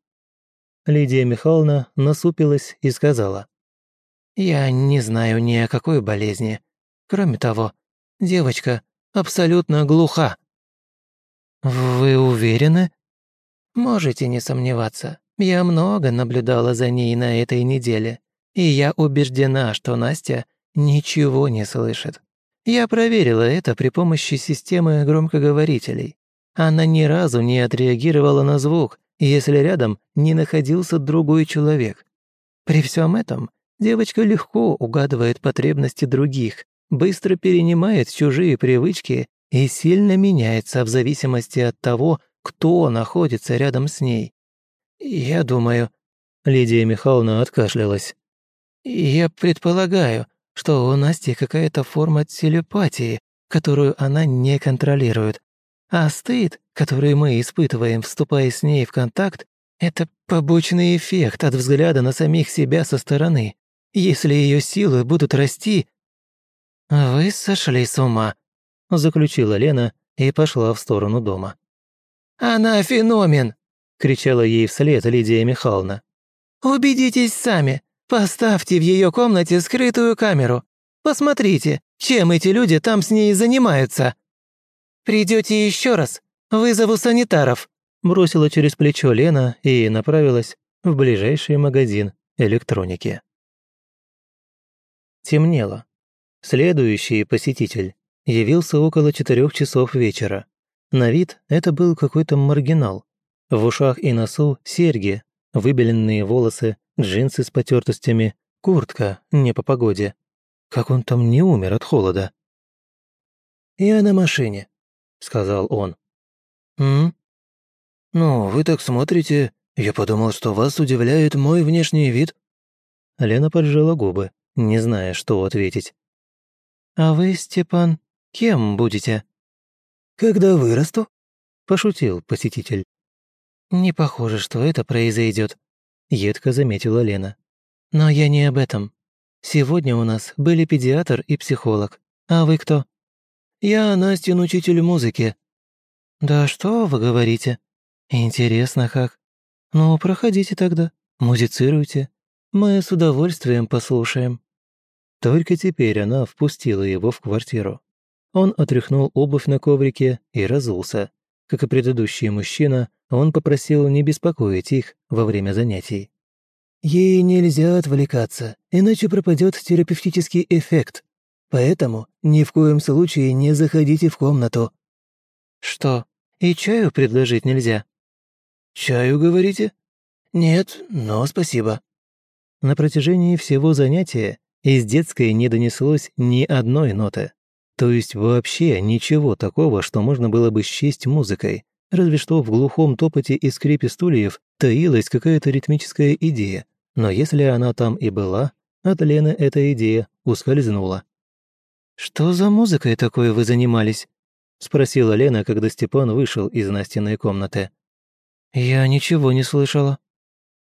Лидия Михайловна насупилась и сказала. «Я не знаю ни о какой болезни. Кроме того, девочка абсолютно глуха». «Вы уверены?» «Можете не сомневаться. Я много наблюдала за ней на этой неделе, и я убеждена, что Настя ничего не слышит. Я проверила это при помощи системы громкоговорителей. Она ни разу не отреагировала на звук, если рядом не находился другой человек. При всем этом девочка легко угадывает потребности других, быстро перенимает чужие привычки и сильно меняется в зависимости от того, кто находится рядом с ней. Я думаю... Лидия Михайловна откашлялась. Я предполагаю, что у Насти какая-то форма телепатии, которую она не контролирует. А стыд, который мы испытываем, вступая с ней в контакт, это побочный эффект от взгляда на самих себя со стороны. Если ее силы будут расти... «Вы сошли с ума», — заключила Лена и пошла в сторону дома. «Она феномен!» — кричала ей вслед Лидия Михайловна. «Убедитесь сами. Поставьте в ее комнате скрытую камеру. Посмотрите, чем эти люди там с ней занимаются. Придете еще раз, вызову санитаров», — бросила через плечо Лена и направилась в ближайший магазин электроники. Темнело. Следующий посетитель явился около четырех часов вечера. На вид это был какой-то маргинал. В ушах и носу серьги, выбеленные волосы, джинсы с потертостями, куртка не по погоде. Как он там не умер от холода? «Я на машине», — сказал он. «М? Ну, вы так смотрите. Я подумал, что вас удивляет мой внешний вид». Лена поджала губы, не зная, что ответить. «А вы, Степан, кем будете?» «Когда вырасту?» – пошутил посетитель. «Не похоже, что это произойдет», – едко заметила Лена. «Но я не об этом. Сегодня у нас были педиатр и психолог. А вы кто?» «Я Настин учитель музыки». «Да что вы говорите? Интересно как. Ну, проходите тогда, музицируйте. Мы с удовольствием послушаем». Только теперь она впустила его в квартиру. Он отряхнул обувь на коврике и разулся. Как и предыдущий мужчина, он попросил не беспокоить их во время занятий. «Ей нельзя отвлекаться, иначе пропадет терапевтический эффект. Поэтому ни в коем случае не заходите в комнату». «Что, и чаю предложить нельзя?» «Чаю, говорите?» «Нет, но спасибо». На протяжении всего занятия из детской не донеслось ни одной ноты. То есть вообще ничего такого, что можно было бы счесть музыкой, разве что в глухом топоте и скрипе стульев таилась какая-то ритмическая идея, но если она там и была, от Лены эта идея ускользнула. «Что за музыкой такой вы занимались?» — спросила Лена, когда Степан вышел из Настиной комнаты. «Я ничего не слышала».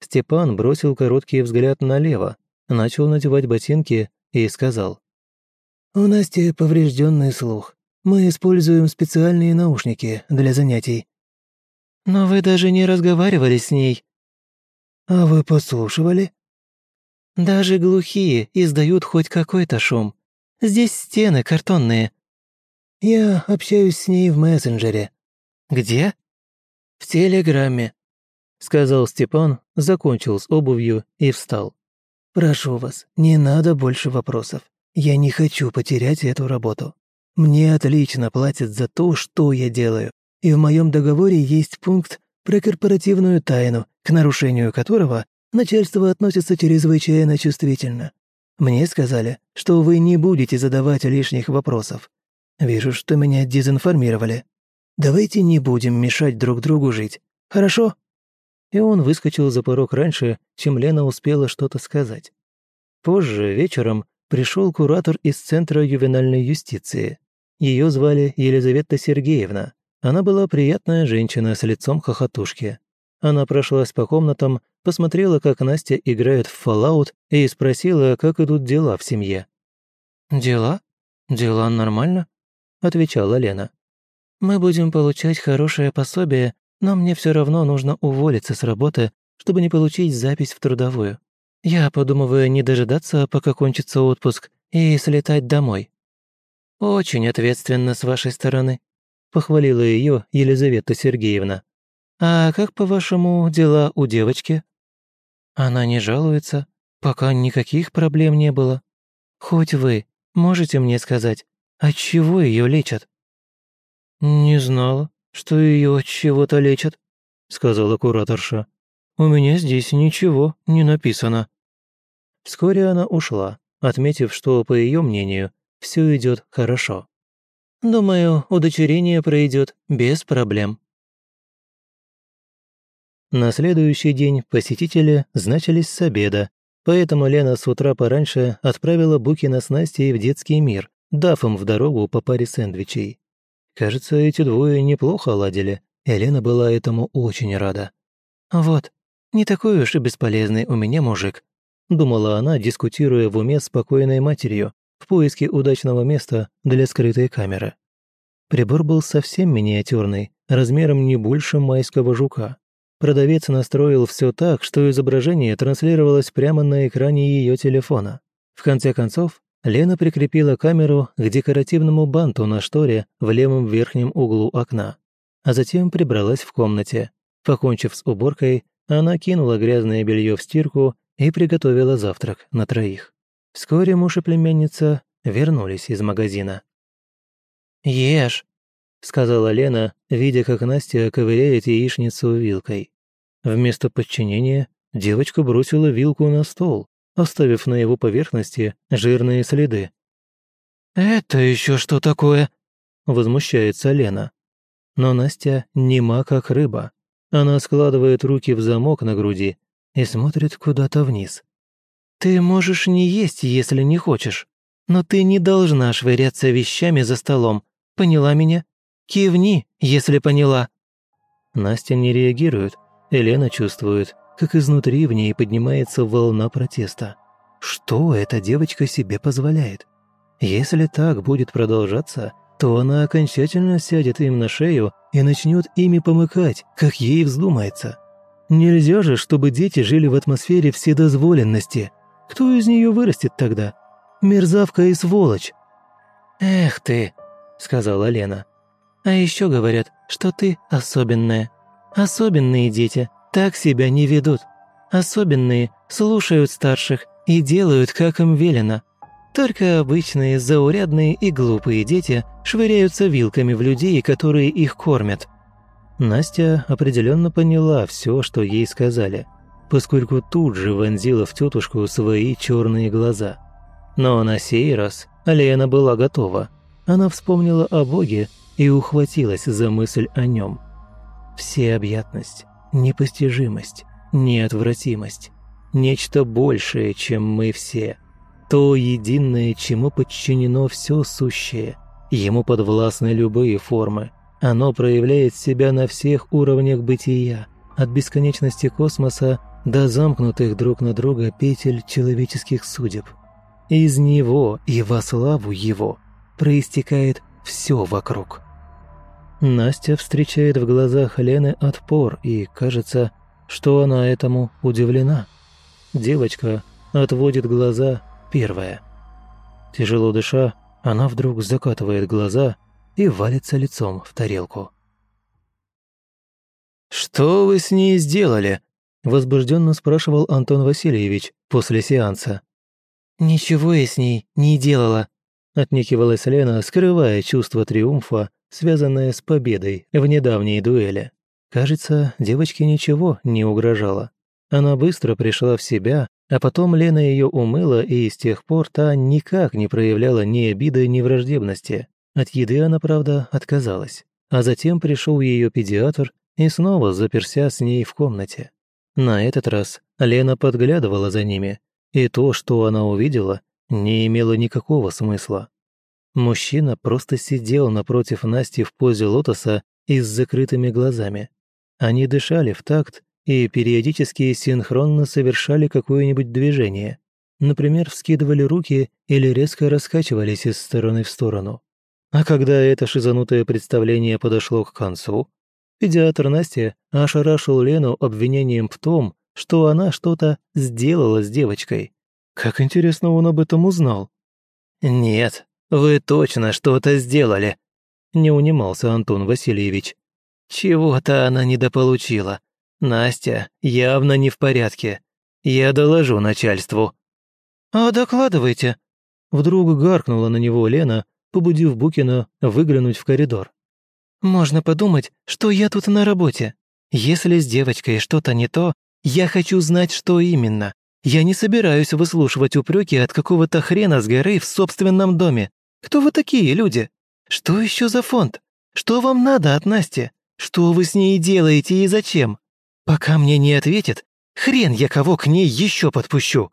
Степан бросил короткий взгляд налево, начал надевать ботинки и сказал. «У Насти поврежденный слух. Мы используем специальные наушники для занятий». «Но вы даже не разговаривали с ней». «А вы послушивали?» «Даже глухие издают хоть какой-то шум. Здесь стены картонные». «Я общаюсь с ней в мессенджере». «Где?» «В Телеграме», — сказал Степан, закончил с обувью и встал. «Прошу вас, не надо больше вопросов. Я не хочу потерять эту работу. Мне отлично платят за то, что я делаю, и в моем договоре есть пункт про корпоративную тайну, к нарушению которого начальство относится чрезвычайно чувствительно. Мне сказали, что вы не будете задавать лишних вопросов. Вижу, что меня дезинформировали. Давайте не будем мешать друг другу жить. Хорошо?» И он выскочил за порог раньше, чем Лена успела что-то сказать. Позже, вечером, пришел куратор из Центра ювенальной юстиции. Ее звали Елизавета Сергеевна. Она была приятная женщина с лицом хохотушки. Она прошлась по комнатам, посмотрела, как Настя играет в Fallout и спросила, как идут дела в семье. «Дела? Дела нормально?» – отвечала Лена. «Мы будем получать хорошее пособие, но мне все равно нужно уволиться с работы, чтобы не получить запись в трудовую. Я подумываю не дожидаться, пока кончится отпуск, и слетать домой». «Очень ответственно с вашей стороны», — похвалила ее Елизавета Сергеевна. «А как, по-вашему, дела у девочки?» «Она не жалуется, пока никаких проблем не было. Хоть вы можете мне сказать, от чего ее лечат?» «Не знала, что ее от чего-то лечат», — сказала кураторша. У меня здесь ничего не написано». Вскоре она ушла, отметив, что, по ее мнению, все идет хорошо. «Думаю, удочерение пройдет без проблем». На следующий день посетители значились с обеда, поэтому Лена с утра пораньше отправила Букина с Настей в детский мир, дав им в дорогу по паре сэндвичей. Кажется, эти двое неплохо ладили, и Лена была этому очень рада. «Вот, не такой уж и бесполезный у меня мужик», думала она, дискутируя в уме спокойной матерью в поиске удачного места для скрытой камеры. Прибор был совсем миниатюрный, размером не больше майского жука. Продавец настроил все так, что изображение транслировалось прямо на экране ее телефона. В конце концов, Лена прикрепила камеру к декоративному банту на шторе в левом верхнем углу окна, а затем прибралась в комнате. Покончив с уборкой, она кинула грязное белье в стирку и приготовила завтрак на троих. Вскоре муж и племянница вернулись из магазина. «Ешь», — сказала Лена, видя, как Настя ковыряет яичницу вилкой. Вместо подчинения девочка бросила вилку на стол, оставив на его поверхности жирные следы. «Это еще что такое?» — возмущается Лена. Но Настя нема как рыба. Она складывает руки в замок на груди и смотрит куда-то вниз. «Ты можешь не есть, если не хочешь, но ты не должна швыряться вещами за столом. Поняла меня? Кивни, если поняла». Настя не реагирует. Елена чувствует, как изнутри в ней поднимается волна протеста. Что эта девочка себе позволяет? Если так будет продолжаться, то она окончательно сядет им на шею и начнет ими помыкать, как ей вздумается. Нельзя же, чтобы дети жили в атмосфере вседозволенности. Кто из нее вырастет тогда? Мерзавка и сволочь. «Эх ты», — сказала Лена. «А еще говорят, что ты особенная. Особенные дети так себя не ведут. Особенные слушают старших и делают, как им велено. Только обычные, заурядные и глупые дети швыряются вилками в людей, которые их кормят». Настя определенно поняла все, что ей сказали, поскольку тут же вонзила в тетушку свои черные глаза. Но на сей раз Лена была готова. Она вспомнила о Боге и ухватилась за мысль о нем. Всеобъятность, непостижимость, неотвратимость. Нечто большее, чем мы все. То единое, чему подчинено все сущее. Ему подвластны любые формы. Оно проявляет себя на всех уровнях бытия, от бесконечности космоса до замкнутых друг на друга петель человеческих судеб. Из него и во славу его проистекает все вокруг. Настя встречает в глазах Лены отпор, и кажется, что она этому удивлена. Девочка отводит глаза первая. Тяжело дыша, она вдруг закатывает глаза и валится лицом в тарелку. «Что вы с ней сделали?» – возбужденно спрашивал Антон Васильевич после сеанса. «Ничего я с ней не делала», – отнекивалась Лена, скрывая чувство триумфа связанная с победой в недавней дуэли. Кажется, девочке ничего не угрожало. Она быстро пришла в себя, а потом Лена ее умыла, и с тех пор та никак не проявляла ни обиды, ни враждебности. От еды она, правда, отказалась. А затем пришел ее педиатр и снова заперся с ней в комнате. На этот раз Лена подглядывала за ними, и то, что она увидела, не имело никакого смысла. Мужчина просто сидел напротив Насти в позе лотоса и с закрытыми глазами. Они дышали в такт и периодически синхронно совершали какое-нибудь движение. Например, вскидывали руки или резко раскачивались из стороны в сторону. А когда это шизанутое представление подошло к концу, педиатр Настя ошарашил Лену обвинением в том, что она что-то сделала с девочкой. Как интересно он об этом узнал? «Нет, «Вы точно что-то сделали», — не унимался Антон Васильевич. «Чего-то она недополучила. Настя явно не в порядке. Я доложу начальству». «А докладывайте», — вдруг гаркнула на него Лена, побудив Букина выглянуть в коридор. «Можно подумать, что я тут на работе. Если с девочкой что-то не то, я хочу знать, что именно. Я не собираюсь выслушивать упреки от какого-то хрена с горы в собственном доме. Кто вы такие, люди? Что еще за фонд? Что вам надо от Насти? Что вы с ней делаете и зачем? Пока мне не ответит, хрен я кого к ней еще подпущу».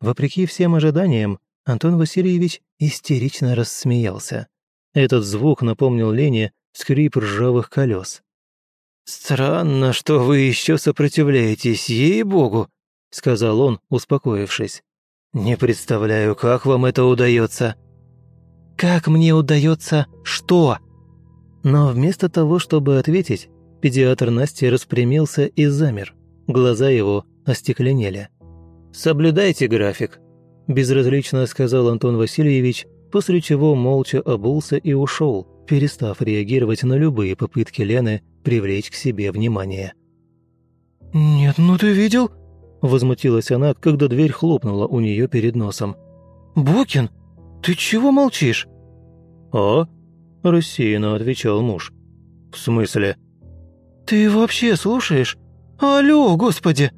Вопреки всем ожиданиям, Антон Васильевич истерично рассмеялся. Этот звук напомнил Лене скрип ржавых колес. «Странно, что вы еще сопротивляетесь, ей-богу», — сказал он, успокоившись. «Не представляю, как вам это удается». «Как мне удается что?» Но вместо того, чтобы ответить, педиатр Насти распрямился и замер. Глаза его остекленели. «Соблюдайте график», – безразлично сказал Антон Васильевич, после чего молча обулся и ушел, перестав реагировать на любые попытки Лены привлечь к себе внимание. «Нет, ну ты видел?» – возмутилась она, когда дверь хлопнула у нее перед носом. «Букин, ты чего молчишь?» «А?» – рассеянно отвечал муж. «В смысле?» «Ты вообще слушаешь? Алло, господи!»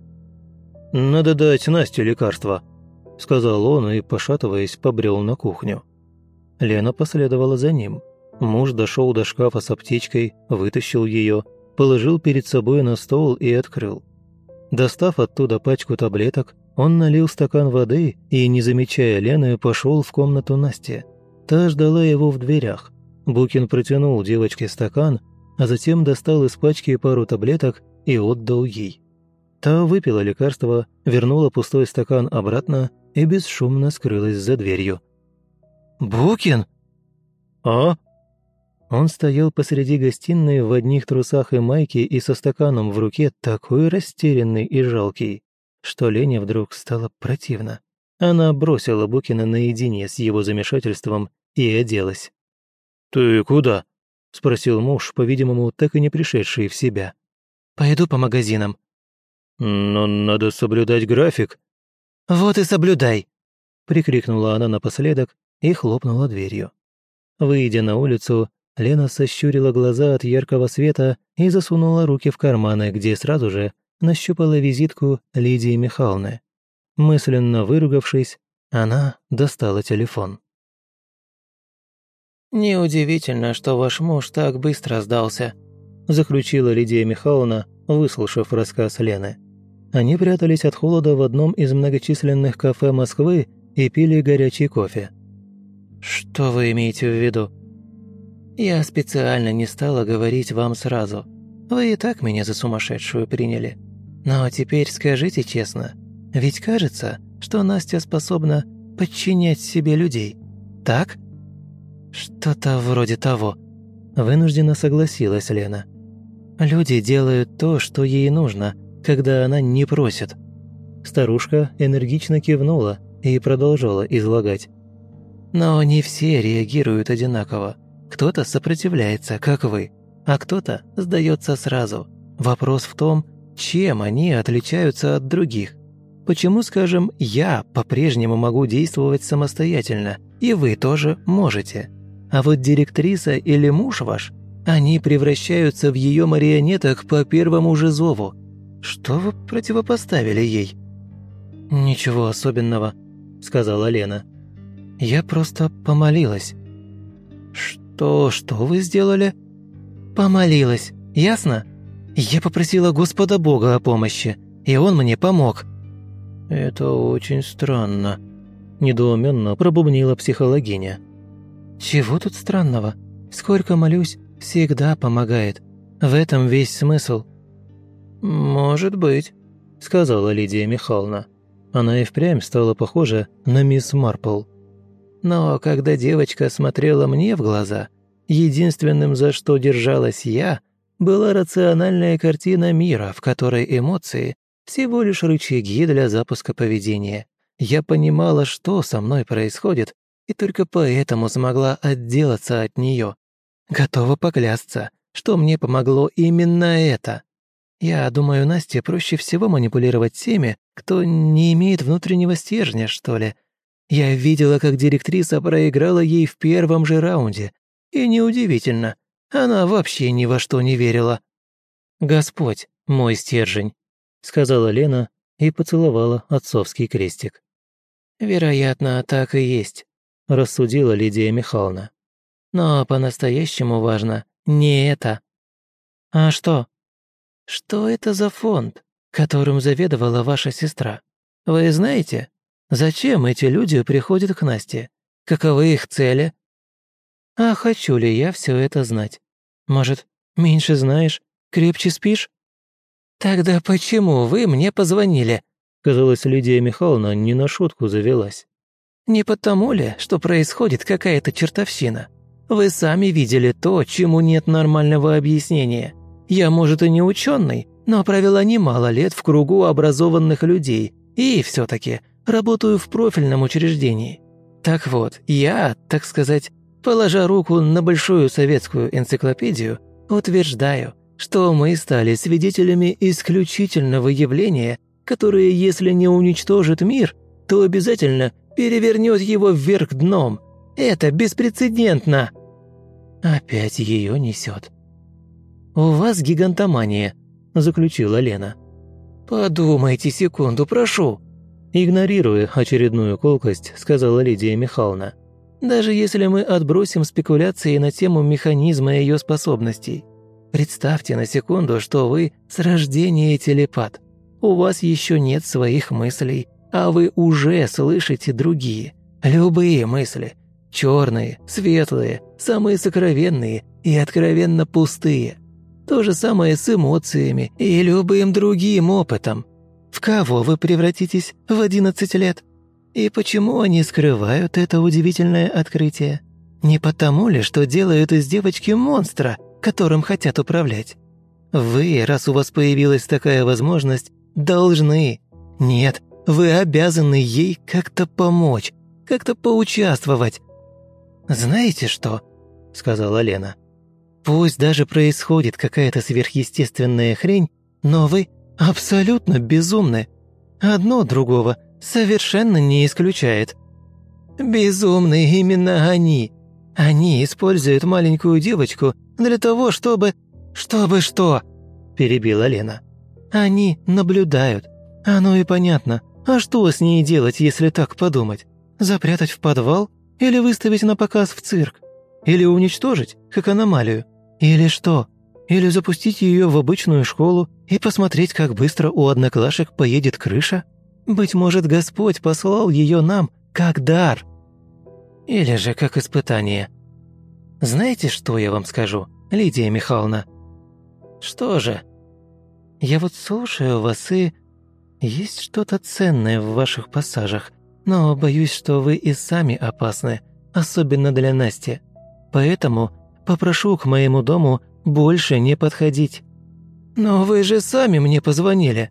«Надо дать Насте лекарство», – сказал он и, пошатываясь, побрел на кухню. Лена последовала за ним. Муж дошел до шкафа с аптечкой, вытащил ее, положил перед собой на стол и открыл. Достав оттуда пачку таблеток, он налил стакан воды и, не замечая Лены, пошел в комнату Насти. Та ждала его в дверях. Букин протянул девочке стакан, а затем достал из пачки пару таблеток и отдал ей. Та выпила лекарство, вернула пустой стакан обратно и бесшумно скрылась за дверью. «Букин?» «А?» Он стоял посреди гостиной в одних трусах и майке и со стаканом в руке такой растерянный и жалкий, что Лене вдруг стало противно. Она бросила Букина наедине с его замешательством и оделась. «Ты куда?» – спросил муж, по-видимому, так и не пришедший в себя. «Пойду по магазинам», «Но надо соблюдать график». «Вот и соблюдай!» — прикрикнула она напоследок и хлопнула дверью. Выйдя на улицу, Лена сощурила глаза от яркого света и засунула руки в карманы, где сразу же нащупала визитку Лидии Михайловны. Мысленно выругавшись, она достала телефон. «Неудивительно, что ваш муж так быстро сдался», заключила Лидия Михайловна, выслушав рассказ Лены. Они прятались от холода в одном из многочисленных кафе Москвы и пили горячий кофе. «Что вы имеете в виду?» «Я специально не стала говорить вам сразу. Вы и так меня за сумасшедшую приняли. Но теперь скажите честно, ведь кажется, что Настя способна подчинять себе людей, так?» «Что-то вроде того», – вынуждена согласилась Лена. «Люди делают то, что ей нужно, когда она не просит». Старушка энергично кивнула и продолжала излагать. «Но не все реагируют одинаково. Кто-то сопротивляется, как вы, а кто-то сдается сразу. Вопрос в том, чем они отличаются от других. Почему, скажем, я по-прежнему могу действовать самостоятельно, и вы тоже можете? А вот директриса или муж ваш, они превращаются в ее марионеток по первому же зову, что вы противопоставили ей?» «Ничего особенного», — сказала Лена. «Я просто помолилась». «Что, что вы сделали?» «Помолилась, ясно? Я попросила Господа Бога о помощи, и Он мне помог». «Это очень странно», – недоуменно пробубнила психологиня. «Чего тут странного? Сколько молюсь, всегда помогает. В этом весь смысл. «Может быть», — сказала Лидия Михайловна. Она и впрямь стала похожа на мисс Марпл. «Но когда девочка смотрела мне в глаза, единственным, за что держалась я, была рациональная картина мира, в которой эмоции — всего лишь рычаги для запуска поведения. Я понимала, что со мной происходит, и только поэтому смогла отделаться от нее. Готова поклясться, что мне помогло именно это. Я думаю, Насте проще всего манипулировать теми, кто не имеет внутреннего стержня, что ли. Я видела, как директриса проиграла ей в первом же раунде. И неудивительно, она вообще ни во что не верила. «Господь, мой стержень», — сказала Лена и поцеловала отцовский крестик. «Вероятно, так и есть», — рассудила Лидия Михайловна. «Но по-настоящему важно не это». «А что?» Что это за фонд, которым заведовала ваша сестра? Вы знаете, зачем эти люди приходят к Насте? Каковы их цели? А хочу ли я все это знать? Может, меньше знаешь, крепче спишь? Тогда почему вы мне позвонили? Казалось, Лидия Михайловна не на шутку завелась. Не потому ли, что происходит какая-то чертовщина? Вы сами видели то, чему нет нормального объяснения. Я, может, и не ученый, но провела немало лет в кругу образованных людей и все таки работаю в профильном учреждении. Так вот, я, так сказать, положа руку на большую советскую энциклопедию, утверждаю, что мы стали свидетелями исключительного явления, которое, если не уничтожит мир, то обязательно перевернет его вверх дном. Это беспрецедентно. Опять ее несет. «У вас гигантомания», – заключила Лена. «Подумайте секунду, прошу», Игнорируя очередную колкость, сказала Лидия Михайловна. «Даже если мы отбросим спекуляции на тему механизма ее способностей, представьте на секунду, что вы с рождения телепат. У вас еще нет своих мыслей, а вы уже слышите другие. Любые мысли. Черные, светлые, самые сокровенные и откровенно пустые. То же самое с эмоциями и любым другим опытом. В кого вы превратитесь в 11 лет? И почему они скрывают это удивительное открытие? Не потому ли, что делают из девочки монстра, которым хотят управлять? Вы, раз у вас появилась такая возможность, должны. Нет, вы обязаны ей как-то помочь, как-то поучаствовать. «Знаете что?» – сказала Лена. «Пусть даже происходит какая-то сверхъестественная хрень, но вы Абсолютно безумны. Одно другого совершенно не исключает. Безумны именно они. Они используют маленькую девочку для того, чтобы... Чтобы что? Перебила Лена. Они наблюдают. Оно и понятно. А что с ней делать, если так подумать? Запрятать в подвал? Или выставить на показ в цирк? Или уничтожить, как аномалию? Или что? Или запустить ее в обычную школу и посмотреть, как быстро у одноклашек поедет крыша? Быть может, Господь послал ее нам как дар. Или же как испытание. Знаете, что я вам скажу, Лидия Михайловна? Что же? Я вот слушаю вас и... Есть что-то ценное в ваших пассажах, но боюсь, что вы и сами опасны, особенно для Насти. Поэтому попрошу к моему дому больше не подходить». «Но вы же сами мне позвонили».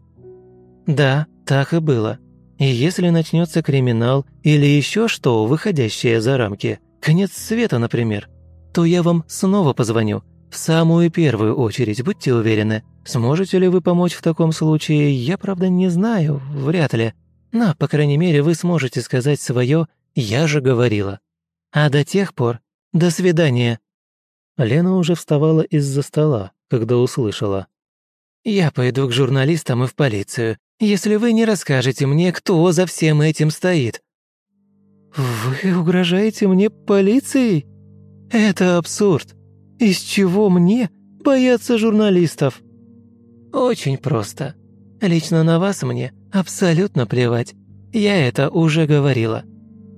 «Да, так и было. И если начнется криминал или еще что, выходящее за рамки, конец света, например, то я вам снова позвоню. В самую первую очередь, будьте уверены. Сможете ли вы помочь в таком случае, я, правда, не знаю, вряд ли. Но, по крайней мере, вы сможете сказать свое «я же говорила». А до тех пор, до свидания. Лена уже вставала из-за стола, когда услышала. «Я пойду к журналистам и в полицию, если вы не расскажете мне, кто за всем этим стоит». «Вы угрожаете мне полицией? Это абсурд. Из чего мне бояться журналистов?» «Очень просто. Лично на вас мне абсолютно плевать. Я это уже говорила».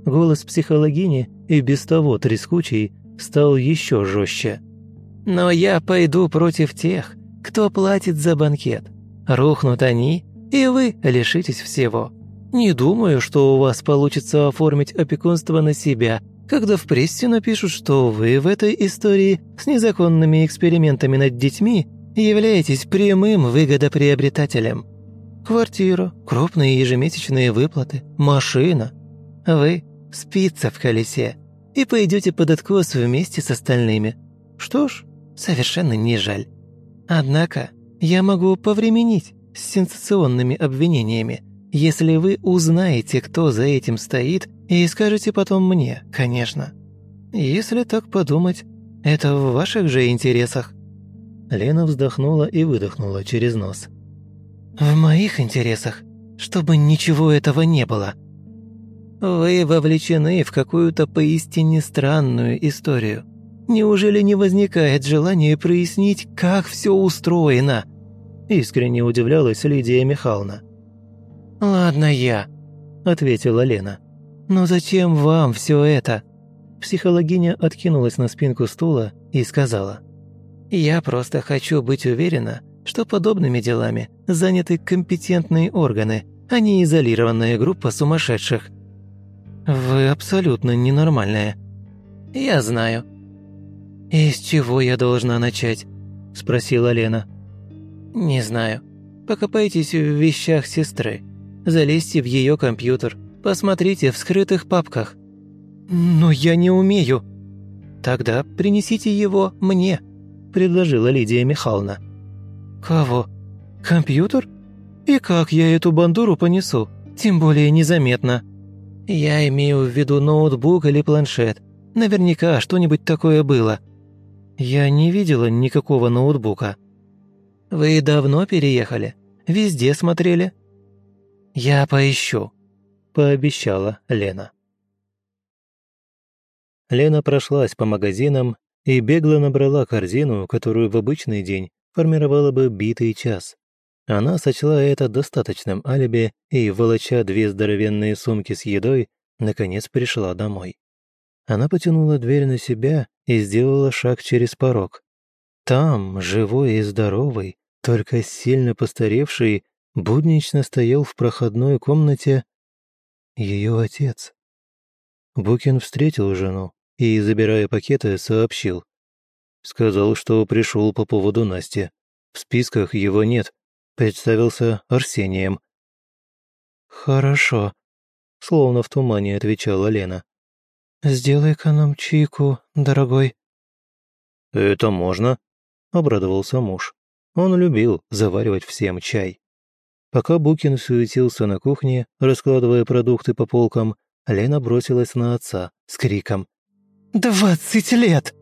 Голос психологини, и без того трескучий, стал еще жестче. «Но я пойду против тех, кто платит за банкет. Рухнут они, и вы лишитесь всего. Не думаю, что у вас получится оформить опекунство на себя, когда в прессе напишут, что вы в этой истории с незаконными экспериментами над детьми являетесь прямым выгодоприобретателем. Квартира, крупные ежемесячные выплаты, машина. Вы – спица в колесе и пойдете под откос вместе с остальными. Что ж, совершенно не жаль. Однако я могу повременить с сенсационными обвинениями, если вы узнаете, кто за этим стоит, и скажете потом мне, конечно. Если так подумать, это в ваших же интересах». Лена вздохнула и выдохнула через нос. «В моих интересах, чтобы ничего этого не было», вы вовлечены в какую-то поистине странную историю. Неужели не возникает желания прояснить, как все устроено?» Искренне удивлялась Лидия Михайловна. «Ладно я», — ответила Лена. «Но зачем вам все это? Психологиня откинулась на спинку стула и сказала. «Я просто хочу быть уверена, что подобными делами заняты компетентные органы, а не изолированная группа сумасшедших». «Вы абсолютно ненормальная». «Я знаю». «И с чего я должна начать?» – спросила Лена. «Не знаю. Покопайтесь в вещах сестры. Залезьте в ее компьютер. Посмотрите в скрытых папках». «Но я не умею». «Тогда принесите его мне», – предложила Лидия Михайловна. «Кого? Компьютер? И как я эту бандуру понесу? Тем более незаметно». «Я имею в виду ноутбук или планшет. Наверняка что-нибудь такое было». «Я не видела никакого ноутбука». «Вы давно переехали? Везде смотрели?» «Я поищу», – пообещала Лена. Лена прошлась по магазинам и бегло набрала корзину, которую в обычный день формировала бы битый час. Она сочла это достаточным алиби и, волоча две здоровенные сумки с едой, наконец пришла домой. Она потянула дверь на себя и сделала шаг через порог. Там, живой и здоровый, только сильно постаревший, буднично стоял в проходной комнате ее отец. Букин встретил жену и, забирая пакеты, сообщил. Сказал, что пришел по поводу Насти. В списках его нет. Представился Арсением. «Хорошо», — словно в тумане отвечала Лена. «Сделай-ка нам чайку, дорогой». «Это можно», — обрадовался муж. Он любил заваривать всем чай. Пока Букин суетился на кухне, раскладывая продукты по полкам, Лена бросилась на отца с криком. «Двадцать лет!»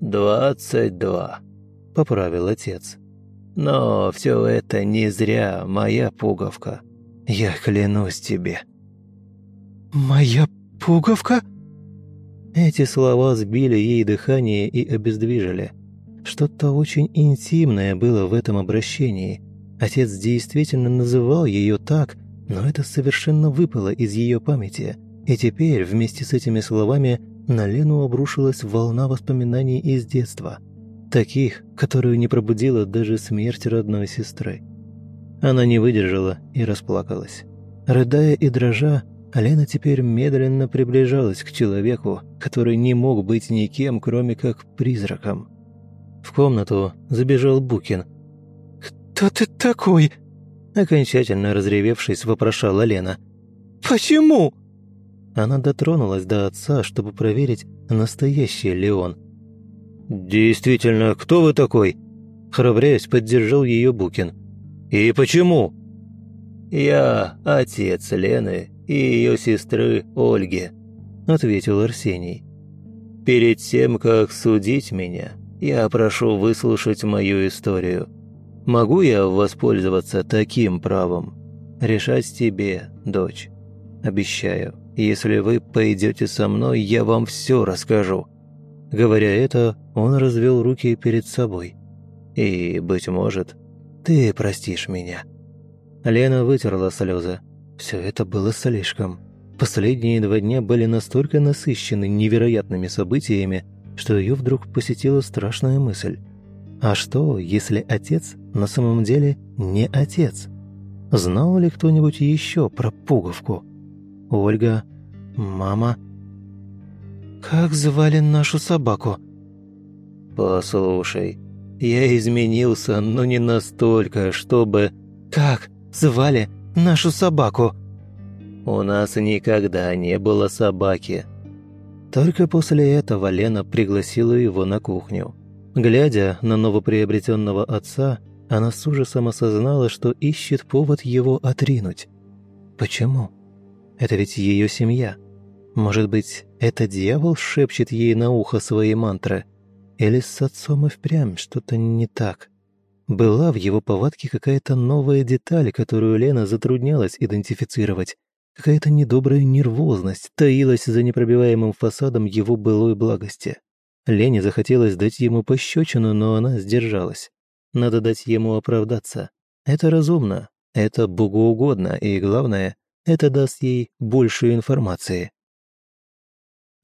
«Двадцать два», — поправил отец. «Но все это не зря моя пуговка. Я клянусь тебе». «Моя пуговка?» Эти слова сбили ей дыхание и обездвижили. Что-то очень интимное было в этом обращении. Отец действительно называл ее так, но это совершенно выпало из ее памяти. И теперь вместе с этими словами на Лену обрушилась волна воспоминаний из детства. Таких, которую не пробудила даже смерть родной сестры. Она не выдержала и расплакалась. Рыдая и дрожа, Лена теперь медленно приближалась к человеку, который не мог быть никем, кроме как призраком. В комнату забежал Букин. «Кто ты такой?» Окончательно разревевшись, вопрошала Лена. «Почему?» Она дотронулась до отца, чтобы проверить, настоящий ли он. «Действительно, кто вы такой?» Храбряясь, поддержал ее Букин. «И почему?» «Я отец Лены и ее сестры Ольги», — ответил Арсений. «Перед тем, как судить меня, я прошу выслушать мою историю. Могу я воспользоваться таким правом? Решать тебе, дочь. Обещаю, если вы пойдете со мной, я вам все расскажу». Говоря это, он развел руки перед собой. «И, быть может, ты простишь меня». Лена вытерла слезы. Все это было слишком. Последние два дня были настолько насыщены невероятными событиями, что ее вдруг посетила страшная мысль. А что, если отец на самом деле не отец? Знал ли кто-нибудь еще про пуговку? Ольга? Мама? «Как звали нашу собаку?» «Послушай, я изменился, но не настолько, чтобы...» «Как звали нашу собаку?» «У нас никогда не было собаки», только после этого Лена пригласила его на кухню. Глядя на новоприобретенного отца, она с ужасом осознала, что ищет повод его отринуть. Почему? Это ведь ее семья. Может быть, это дьявол шепчет ей на ухо свои мантры? Или с отцом и впрямь что-то не так? Была в его повадке какая-то новая деталь, которую Лена затруднялась идентифицировать. Какая-то недобрая нервозность таилась за непробиваемым фасадом его былой благости. Лене захотелось дать ему пощечину, но она сдержалась. Надо дать ему оправдаться. Это разумно, это богоугодно, и главное, это даст ей больше информации.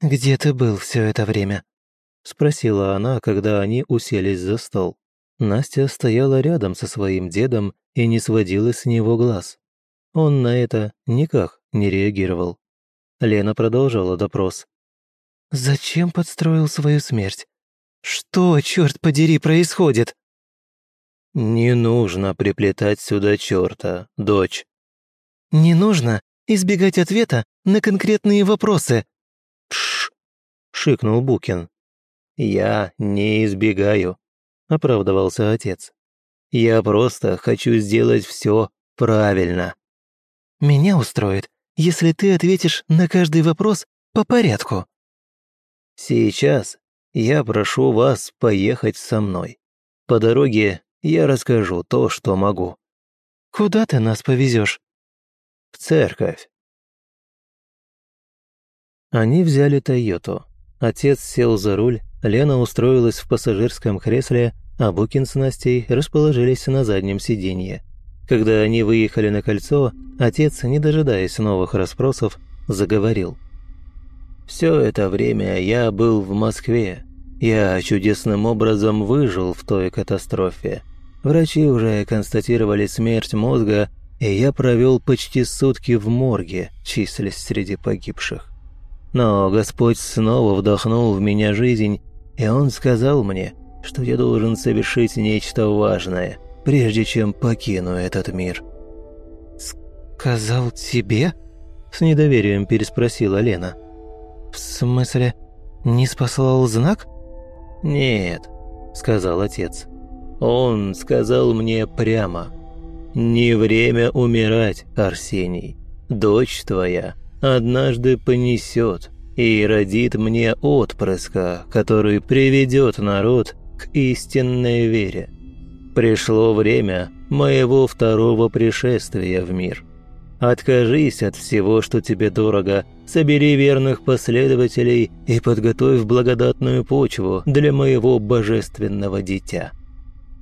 где ты был все это время?» — спросила она, когда они уселись за стол. Настя стояла рядом со своим дедом и не сводила с него глаз. Он на это никак не реагировал. Лена продолжала допрос. «Зачем подстроил свою смерть? Что, черт подери, происходит?» «Не нужно приплетать сюда черта, дочь». «Не нужно избегать ответа на конкретные вопросы». «Пш!» — шикнул Букин. «Я не избегаю», — оправдывался отец. «Я просто хочу сделать все правильно». «Меня устроит, если ты ответишь на каждый вопрос по порядку». «Сейчас я прошу вас поехать со мной. По дороге я расскажу то, что могу». «Куда ты нас повезешь? «В церковь». Они взяли Тойоту. Отец сел за руль, Лена устроилась в пассажирском кресле, а Букин с Настей расположились на заднем сиденье. Когда они выехали на кольцо, отец, не дожидаясь новых расспросов, заговорил. «Все это время я был в Москве. Я чудесным образом выжил в той катастрофе. Врачи уже констатировали смерть мозга, и я провел почти сутки в морге, числясь среди погибших. Но Господь снова вдохнул в меня жизнь и он сказал мне, что я должен совершить нечто важное, прежде чем покину этот мир. «Сказал тебе?» – с недоверием переспросила Лена. «В смысле, не спасал знак?» «Нет», – сказал отец. «Он сказал мне прямо. Не время умирать, Арсений. Дочь твоя однажды понесет и родит мне отпрыска, который приведет народ к истинной вере. Пришло время моего второго пришествия в мир. Откажись от всего, что тебе дорого, собери верных последователей и подготовь благодатную почву для моего божественного дитя».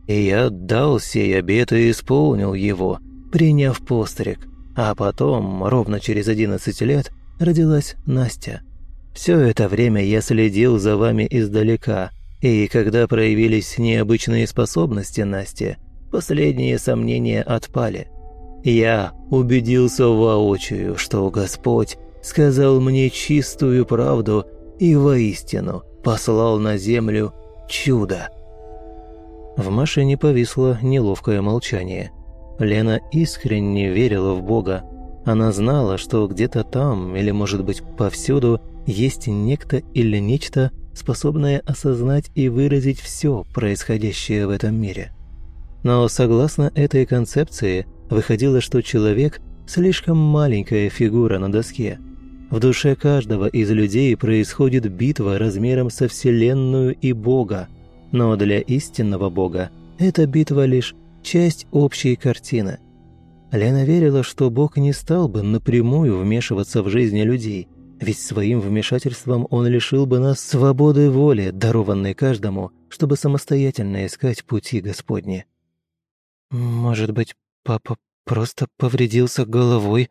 И я дал сей обет и исполнил его, приняв постриг, а потом, ровно через одиннадцать лет, родилась Настя – все это время я следил за вами издалека, и когда проявились необычные способности Насти, последние сомнения отпали. Я убедился воочию, что Господь сказал мне чистую правду и воистину послал на землю чудо. В машине повисло неловкое молчание. Лена искренне верила в Бога. Она знала, что где-то там, или, может быть, повсюду – есть некто или нечто, способное осознать и выразить все происходящее в этом мире. Но согласно этой концепции, выходило, что человек – слишком маленькая фигура на доске. В душе каждого из людей происходит битва размером со Вселенную и Бога, но для истинного Бога эта битва лишь часть общей картины. Лена верила, что Бог не стал бы напрямую вмешиваться в жизни людей – ведь своим вмешательством он лишил бы нас свободы воли, дарованной каждому, чтобы самостоятельно искать пути Господни. «Может быть, папа просто повредился головой?»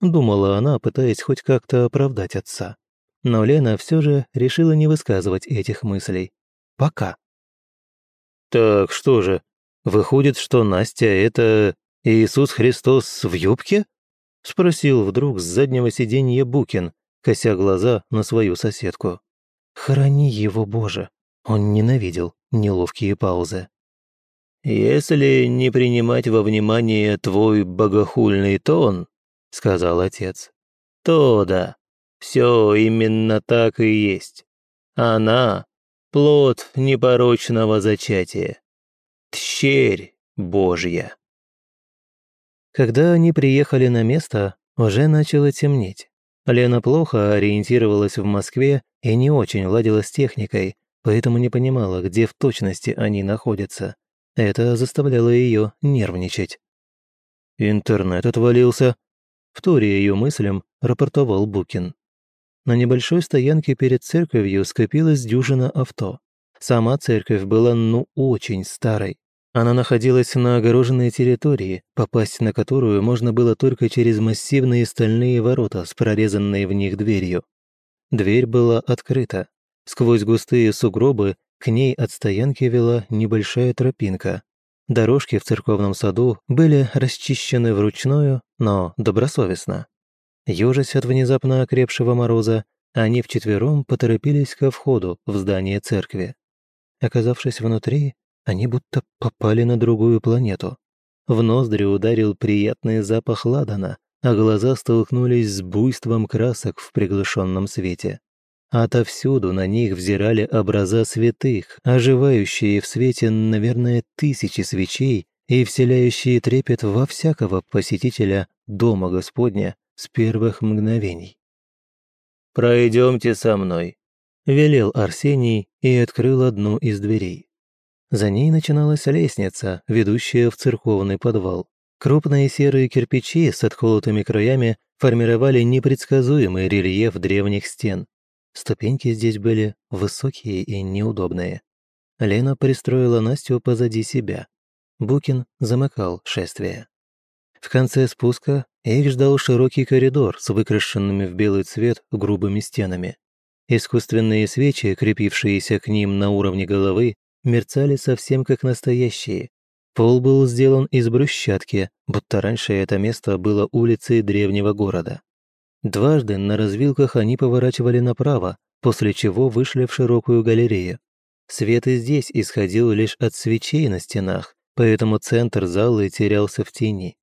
Думала она, пытаясь хоть как-то оправдать отца. Но Лена все же решила не высказывать этих мыслей. Пока. «Так что же, выходит, что Настя — это Иисус Христос в юбке?» — спросил вдруг с заднего сиденья Букин, кося глаза на свою соседку. «Храни его, Боже!» Он ненавидел неловкие паузы. «Если не принимать во внимание твой богохульный тон, — сказал отец, — то да, все именно так и есть. Она — плод непорочного зачатия. Тщерь Божья». Когда они приехали на место, уже начало темнеть. Лена плохо ориентировалась в Москве и не очень ладила с техникой, поэтому не понимала, где в точности они находятся. Это заставляло ее нервничать. «Интернет отвалился», — вторя ее мыслям, рапортовал Букин. На небольшой стоянке перед церковью скопилась дюжина авто. Сама церковь была ну очень старой. Она находилась на огороженной территории, попасть на которую можно было только через массивные стальные ворота с прорезанной в них дверью. Дверь была открыта. Сквозь густые сугробы к ней от стоянки вела небольшая тропинка. Дорожки в церковном саду были расчищены вручную, но добросовестно. Ёжась от внезапно окрепшего мороза, они вчетвером поторопились ко входу в здание церкви. Оказавшись внутри, они будто попали на другую планету. В ноздри ударил приятный запах ладана, а глаза столкнулись с буйством красок в приглушенном свете. Отовсюду на них взирали образа святых, оживающие в свете, наверное, тысячи свечей и вселяющие трепет во всякого посетителя Дома Господня с первых мгновений. «Пройдемте со мной», — велел Арсений и открыл одну из дверей. За ней начиналась лестница, ведущая в церковный подвал. Крупные серые кирпичи с отколотыми краями формировали непредсказуемый рельеф древних стен. Ступеньки здесь были высокие и неудобные. Лена пристроила Настю позади себя. Букин замыкал шествие. В конце спуска их ждал широкий коридор с выкрашенными в белый цвет грубыми стенами. Искусственные свечи, крепившиеся к ним на уровне головы, мерцали совсем как настоящие. Пол был сделан из брусчатки, будто раньше это место было улицей древнего города. Дважды на развилках они поворачивали направо, после чего вышли в широкую галерею. Свет и здесь исходил лишь от свечей на стенах, поэтому центр зала терялся в тени.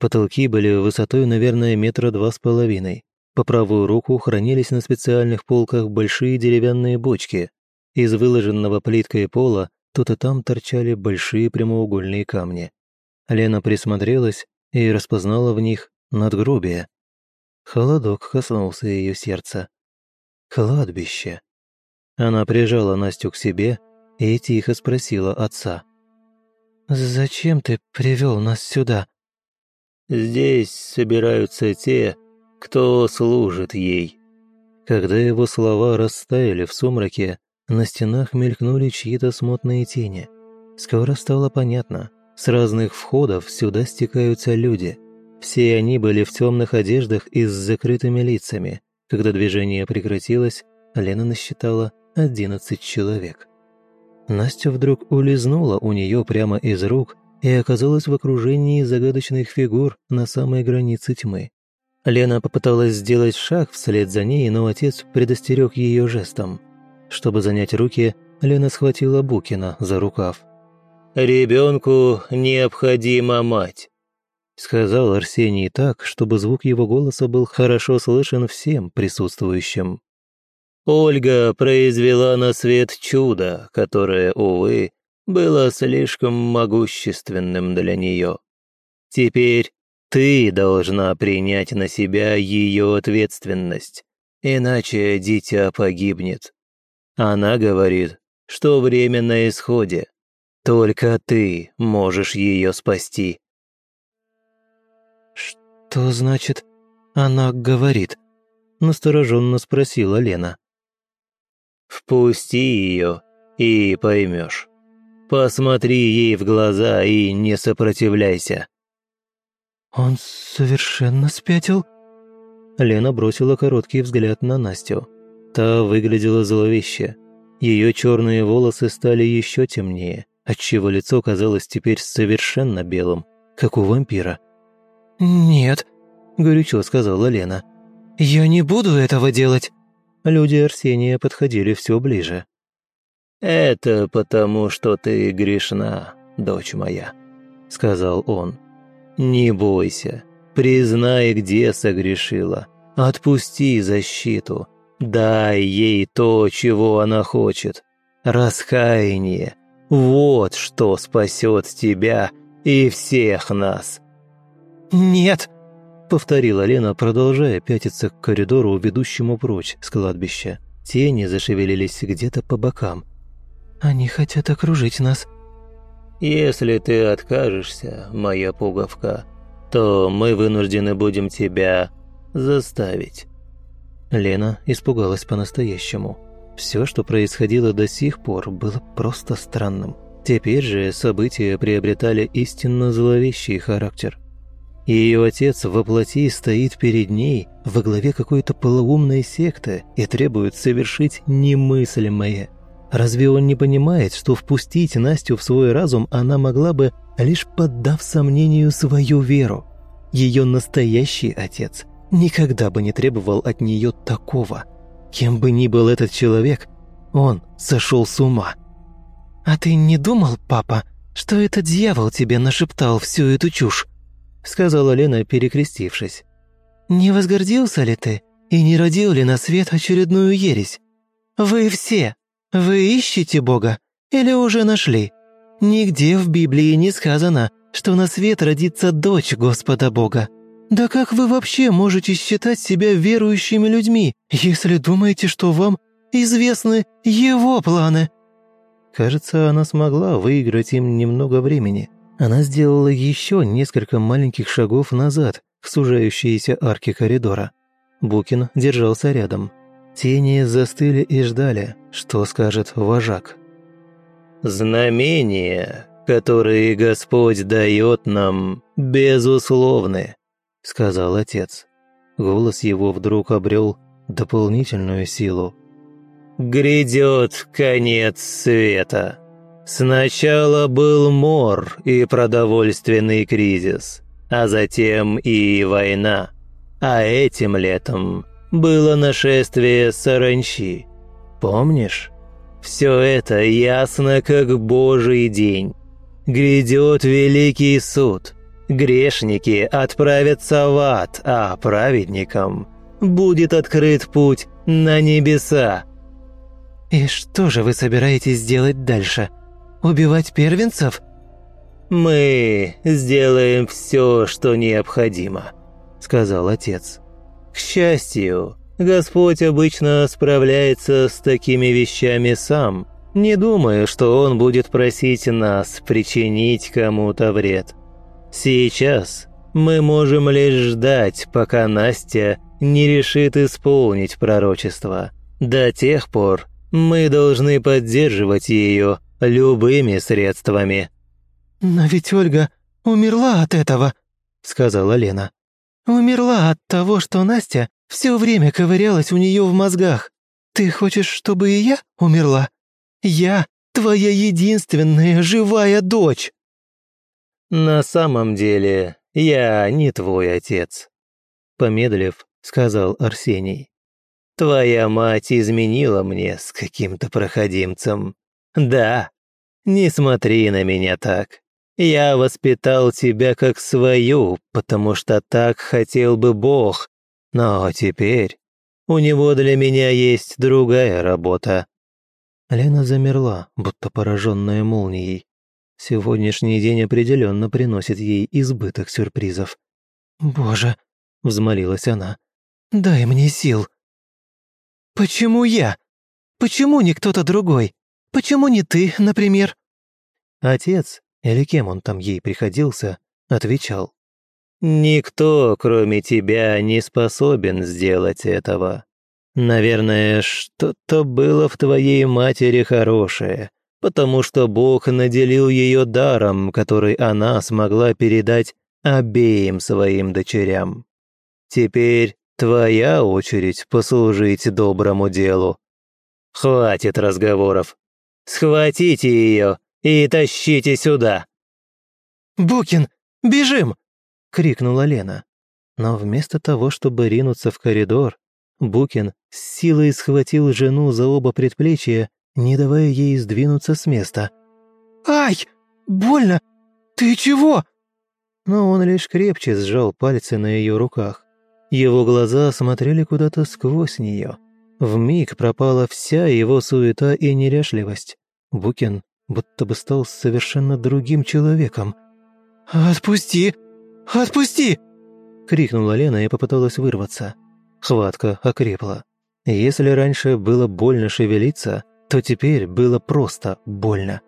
Потолки были высотой, наверное, метра два с половиной. По правую руку хранились на специальных полках большие деревянные бочки, из выложенного плиткой пола тут и там торчали большие прямоугольные камни. Лена присмотрелась и распознала в них надгробие. Холодок коснулся ее сердца. Кладбище. Она прижала Настю к себе и тихо спросила отца. «Зачем ты привел нас сюда?» «Здесь собираются те, кто служит ей». Когда его слова растаяли в сумраке, на стенах мелькнули чьи-то смутные тени. Скоро стало понятно, с разных входов сюда стекаются люди. Все они были в темных одеждах и с закрытыми лицами. Когда движение прекратилось, Лена насчитала 11 человек. Настя вдруг улизнула у нее прямо из рук и оказалась в окружении загадочных фигур на самой границе тьмы. Лена попыталась сделать шаг вслед за ней, но отец предостерег ее жестом. Чтобы занять руки, Лена схватила Букина за рукав. «Ребенку необходима мать», — сказал Арсений так, чтобы звук его голоса был хорошо слышен всем присутствующим. «Ольга произвела на свет чудо, которое, увы, было слишком могущественным для нее. Теперь ты должна принять на себя ее ответственность, иначе дитя погибнет. Она говорит, что время на исходе. Только ты можешь ее спасти. «Что значит «она говорит»?» – настороженно спросила Лена. «Впусти ее и поймешь. Посмотри ей в глаза и не сопротивляйся». «Он совершенно спятил?» Лена бросила короткий взгляд на Настю. Та выглядела зловеще. Ее черные волосы стали еще темнее, отчего лицо казалось теперь совершенно белым, как у вампира. «Нет», – горячо сказала Лена. «Я не буду этого делать». Люди Арсения подходили все ближе. «Это потому, что ты грешна, дочь моя», – сказал он. «Не бойся, признай, где согрешила, отпусти защиту, Дай ей то, чего она хочет. Раскаяние. Вот что спасет тебя и всех нас. «Нет!» — повторила Лена, продолжая пятиться к коридору, ведущему прочь с кладбища. Тени зашевелились где-то по бокам. «Они хотят окружить нас». «Если ты откажешься, моя пуговка, то мы вынуждены будем тебя заставить». Лена испугалась по-настоящему. Все, что происходило до сих пор, было просто странным. Теперь же события приобретали истинно зловещий характер. Ее отец во плоти стоит перед ней во главе какой-то полуумной секты и требует совершить немыслимое. Разве он не понимает, что впустить Настю в свой разум она могла бы, лишь поддав сомнению свою веру? Ее настоящий отец никогда бы не требовал от нее такого. Кем бы ни был этот человек, он сошел с ума. «А ты не думал, папа, что этот дьявол тебе нашептал всю эту чушь?» сказала Лена, перекрестившись. «Не возгордился ли ты и не родил ли на свет очередную ересь? Вы все, вы ищете Бога или уже нашли? Нигде в Библии не сказано, что на свет родится дочь Господа Бога. Да как вы вообще можете считать себя верующими людьми, если думаете, что вам известны его планы?» Кажется, она смогла выиграть им немного времени. Она сделала еще несколько маленьких шагов назад к сужающейся арке коридора. Букин держался рядом. Тени застыли и ждали, что скажет вожак. «Знамения, которые Господь дает нам, безусловны», — сказал отец. Голос его вдруг обрел дополнительную силу. «Грядет конец света. Сначала был мор и продовольственный кризис, а затем и война. А этим летом было нашествие саранчи. Помнишь? Все это ясно, как божий день. Грядет великий суд. Грешники отправятся в ад, а праведникам будет открыт путь на небеса. «И что же вы собираетесь делать дальше? Убивать первенцев?» «Мы сделаем все, что необходимо», — сказал отец. «К счастью, Господь обычно справляется с такими вещами сам. Не думаю, что Он будет просить нас причинить кому-то вред. Сейчас мы можем лишь ждать, пока Настя не решит исполнить пророчество. До тех пор мы должны поддерживать ее любыми средствами». «Но ведь Ольга умерла от этого», — сказала Лена. «Умерла от того, что Настя все время ковырялась у нее в мозгах. Ты хочешь, чтобы и я умерла? Я твоя единственная живая дочь!» «На самом деле, я не твой отец», — помедлив, сказал Арсений. «Твоя мать изменила мне с каким-то проходимцем. Да, не смотри на меня так. Я воспитал тебя как свою, потому что так хотел бы Бог, но теперь у него для меня есть другая работа». Лена замерла, будто пораженная молнией. Сегодняшний день определенно приносит ей избыток сюрпризов. «Боже!» — взмолилась она. «Дай мне сил!» «Почему я? Почему не кто-то другой? Почему не ты, например?» Отец, или кем он там ей приходился, отвечал. Никто, кроме тебя, не способен сделать этого. Наверное, что-то было в твоей матери хорошее, потому что Бог наделил ее даром, который она смогла передать обеим своим дочерям. Теперь твоя очередь послужить доброму делу. Хватит разговоров. Схватите ее и тащите сюда. «Букин, бежим!» — крикнула Лена. Но вместо того, чтобы ринуться в коридор, Букин с силой схватил жену за оба предплечья, не давая ей сдвинуться с места. «Ай! Больно! Ты чего?» Но он лишь крепче сжал пальцы на ее руках. Его глаза смотрели куда-то сквозь нее. В миг пропала вся его суета и неряшливость. Букин будто бы стал совершенно другим человеком. «Отпусти! Отпусти!» — крикнула Лена и попыталась вырваться. Хватка окрепла. Если раньше было больно шевелиться, то теперь было просто больно.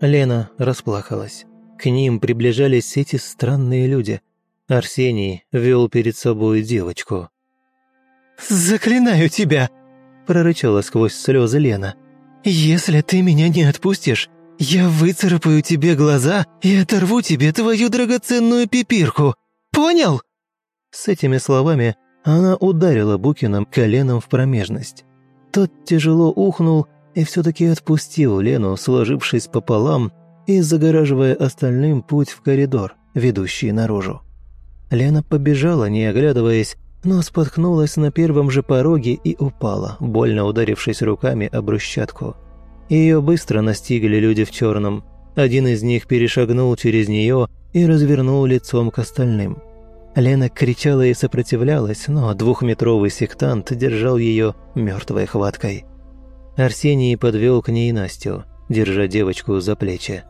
Лена расплакалась. К ним приближались эти странные люди. Арсений вел перед собой девочку. «Заклинаю тебя!» – прорычала сквозь слезы Лена. «Если ты меня не отпустишь, я выцарапаю тебе глаза и оторву тебе твою драгоценную пипирку. Понял?» С этими словами она ударила Букиным коленом в промежность. Тот тяжело ухнул и все-таки отпустил Лену, сложившись пополам и загораживая остальным путь в коридор, ведущий наружу. Лена побежала, не оглядываясь, но споткнулась на первом же пороге и упала, больно ударившись руками о брусчатку. Ее быстро настигли люди в черном. Один из них перешагнул через нее и развернул лицом к остальным. Лена кричала и сопротивлялась, но двухметровый сектант держал ее мертвой хваткой. Арсений подвел к ней Настю, держа девочку за плечи.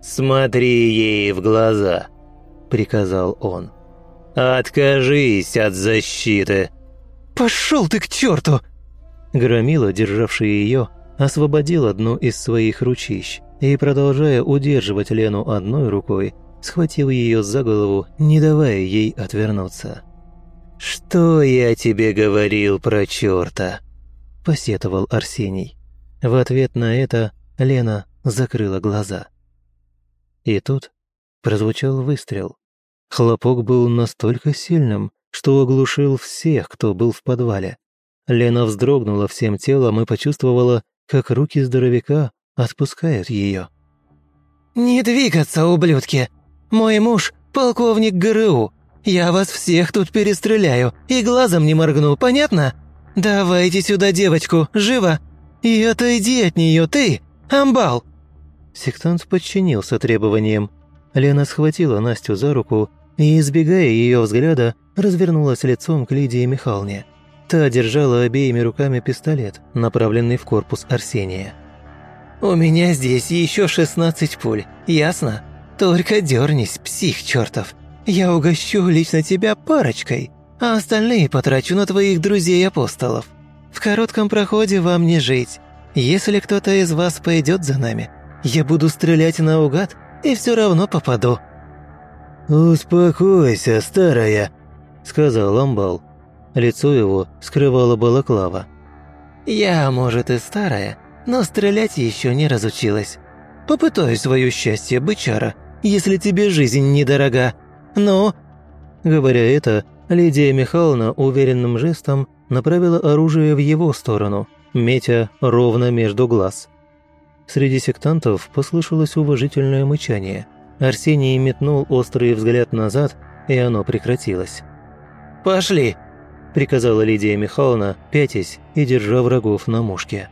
«Смотри ей в глаза», — приказал он. «Откажись от защиты!» «Пошел ты к черту!» Громила, державший ее, освободил одну из своих ручищ и, продолжая удерживать Лену одной рукой, схватил ее за голову, не давая ей отвернуться. «Что я тебе говорил про черта?» – посетовал Арсений. В ответ на это Лена закрыла глаза. И тут прозвучал выстрел. Хлопок был настолько сильным, что оглушил всех, кто был в подвале. Лена вздрогнула всем телом и почувствовала, как руки здоровяка отпускают ее. «Не двигаться, ублюдки! Мой муж – полковник ГРУ. Я вас всех тут перестреляю и глазом не моргну, понятно? Давайте сюда девочку, живо! И отойди от нее, ты, амбал!» Сектант подчинился требованиям. Лена схватила Настю за руку и, избегая ее взгляда, развернулась лицом к Лидии Михайловне. Та держала обеими руками пистолет, направленный в корпус Арсения. «У меня здесь еще 16 пуль, ясно? Только дернись, псих чертов. Я угощу лично тебя парочкой, а остальные потрачу на твоих друзей-апостолов. В коротком проходе вам не жить. Если кто-то из вас пойдет за нами, я буду стрелять наугад и все равно попаду». «Успокойся, старая», — сказал Амбал. Лицо его скрывало балаклава. «Я, может, и старая, но стрелять еще не разучилась. Попытай свое счастье, бычара, если тебе жизнь недорога. Ну?» Говоря это, Лидия Михайловна уверенным жестом направила оружие в его сторону, метя ровно между глаз. Среди сектантов послышалось уважительное мычание. Арсений метнул острый взгляд назад, и оно прекратилось. «Пошли!» – приказала Лидия Михайловна, пятясь и держа врагов на мушке.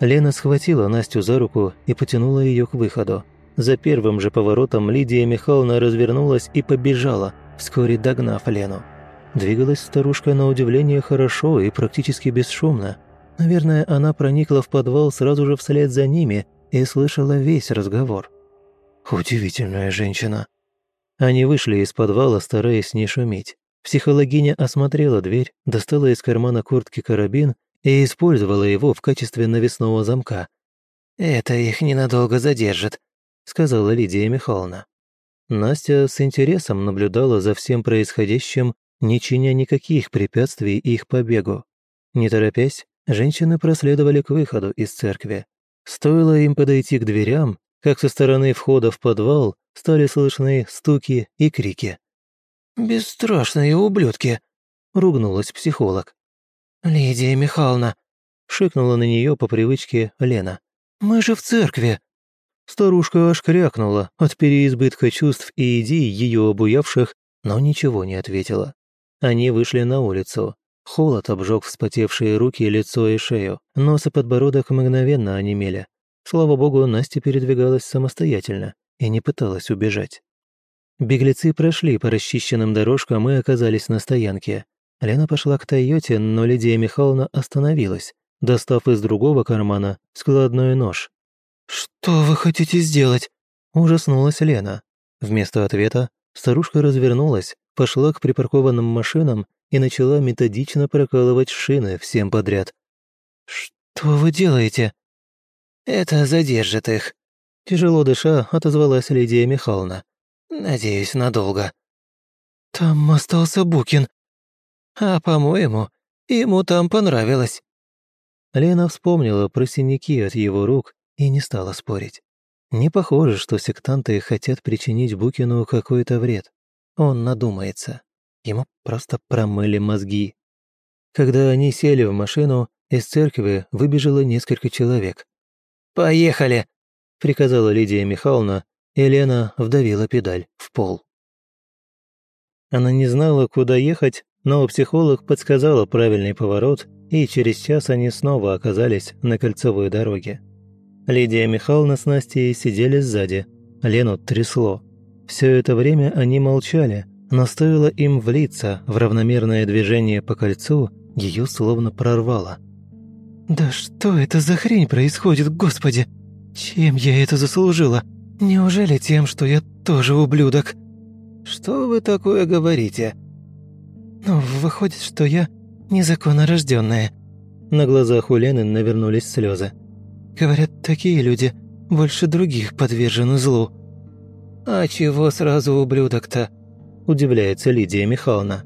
Лена схватила Настю за руку и потянула ее к выходу. За первым же поворотом Лидия Михайловна развернулась и побежала, вскоре догнав Лену. Двигалась старушка на удивление хорошо и практически бесшумно – Наверное, она проникла в подвал сразу же вслед за ними и слышала весь разговор. Удивительная женщина. Они вышли из подвала, стараясь не шуметь. Психологиня осмотрела дверь, достала из кармана куртки карабин и использовала его в качестве навесного замка. «Это их ненадолго задержит», — сказала Лидия Михайловна. Настя с интересом наблюдала за всем происходящим, не чиня никаких препятствий их побегу. Не торопясь, Женщины проследовали к выходу из церкви. Стоило им подойти к дверям, как со стороны входа в подвал стали слышны стуки и крики. «Бесстрашные ублюдки!» — ругнулась психолог. «Лидия Михайловна!» — шикнула на нее по привычке Лена. «Мы же в церкви!» Старушка аж крякнула от переизбытка чувств и идей ее обуявших, но ничего не ответила. Они вышли на улицу. Холод обжег вспотевшие руки, лицо и шею. Нос и подбородок мгновенно онемели. Слава богу, Настя передвигалась самостоятельно и не пыталась убежать. Беглецы прошли по расчищенным дорожкам и оказались на стоянке. Лена пошла к Тойоте, но Лидия Михайловна остановилась, достав из другого кармана складной нож. «Что вы хотите сделать?» – ужаснулась Лена. Вместо ответа старушка развернулась, пошла к припаркованным машинам и начала методично прокалывать шины всем подряд. «Что вы делаете?» «Это задержит их», — тяжело дыша отозвалась Лидия Михайловна. «Надеюсь, надолго». «Там остался Букин. А, по-моему, ему там понравилось». Лена вспомнила про синяки от его рук и не стала спорить. Не похоже, что сектанты хотят причинить Букину какой-то вред. он надумается. Ему просто промыли мозги. Когда они сели в машину, из церкви выбежало несколько человек. «Поехали!» – приказала Лидия Михайловна, и Лена вдавила педаль в пол. Она не знала, куда ехать, но психолог подсказала правильный поворот, и через час они снова оказались на кольцевой дороге. Лидия Михайловна с Настей сидели сзади. Лену трясло. Все это время они молчали, но стоило им влиться в равномерное движение по кольцу, ее словно прорвало. «Да что это за хрень происходит, господи? Чем я это заслужила? Неужели тем, что я тоже ублюдок?» «Что вы такое говорите?» «Ну, выходит, что я незаконно рожденная». На глазах у Лены навернулись слезы. «Говорят, такие люди больше других подвержены злу». «А чего сразу ублюдок-то?» – удивляется Лидия Михайловна.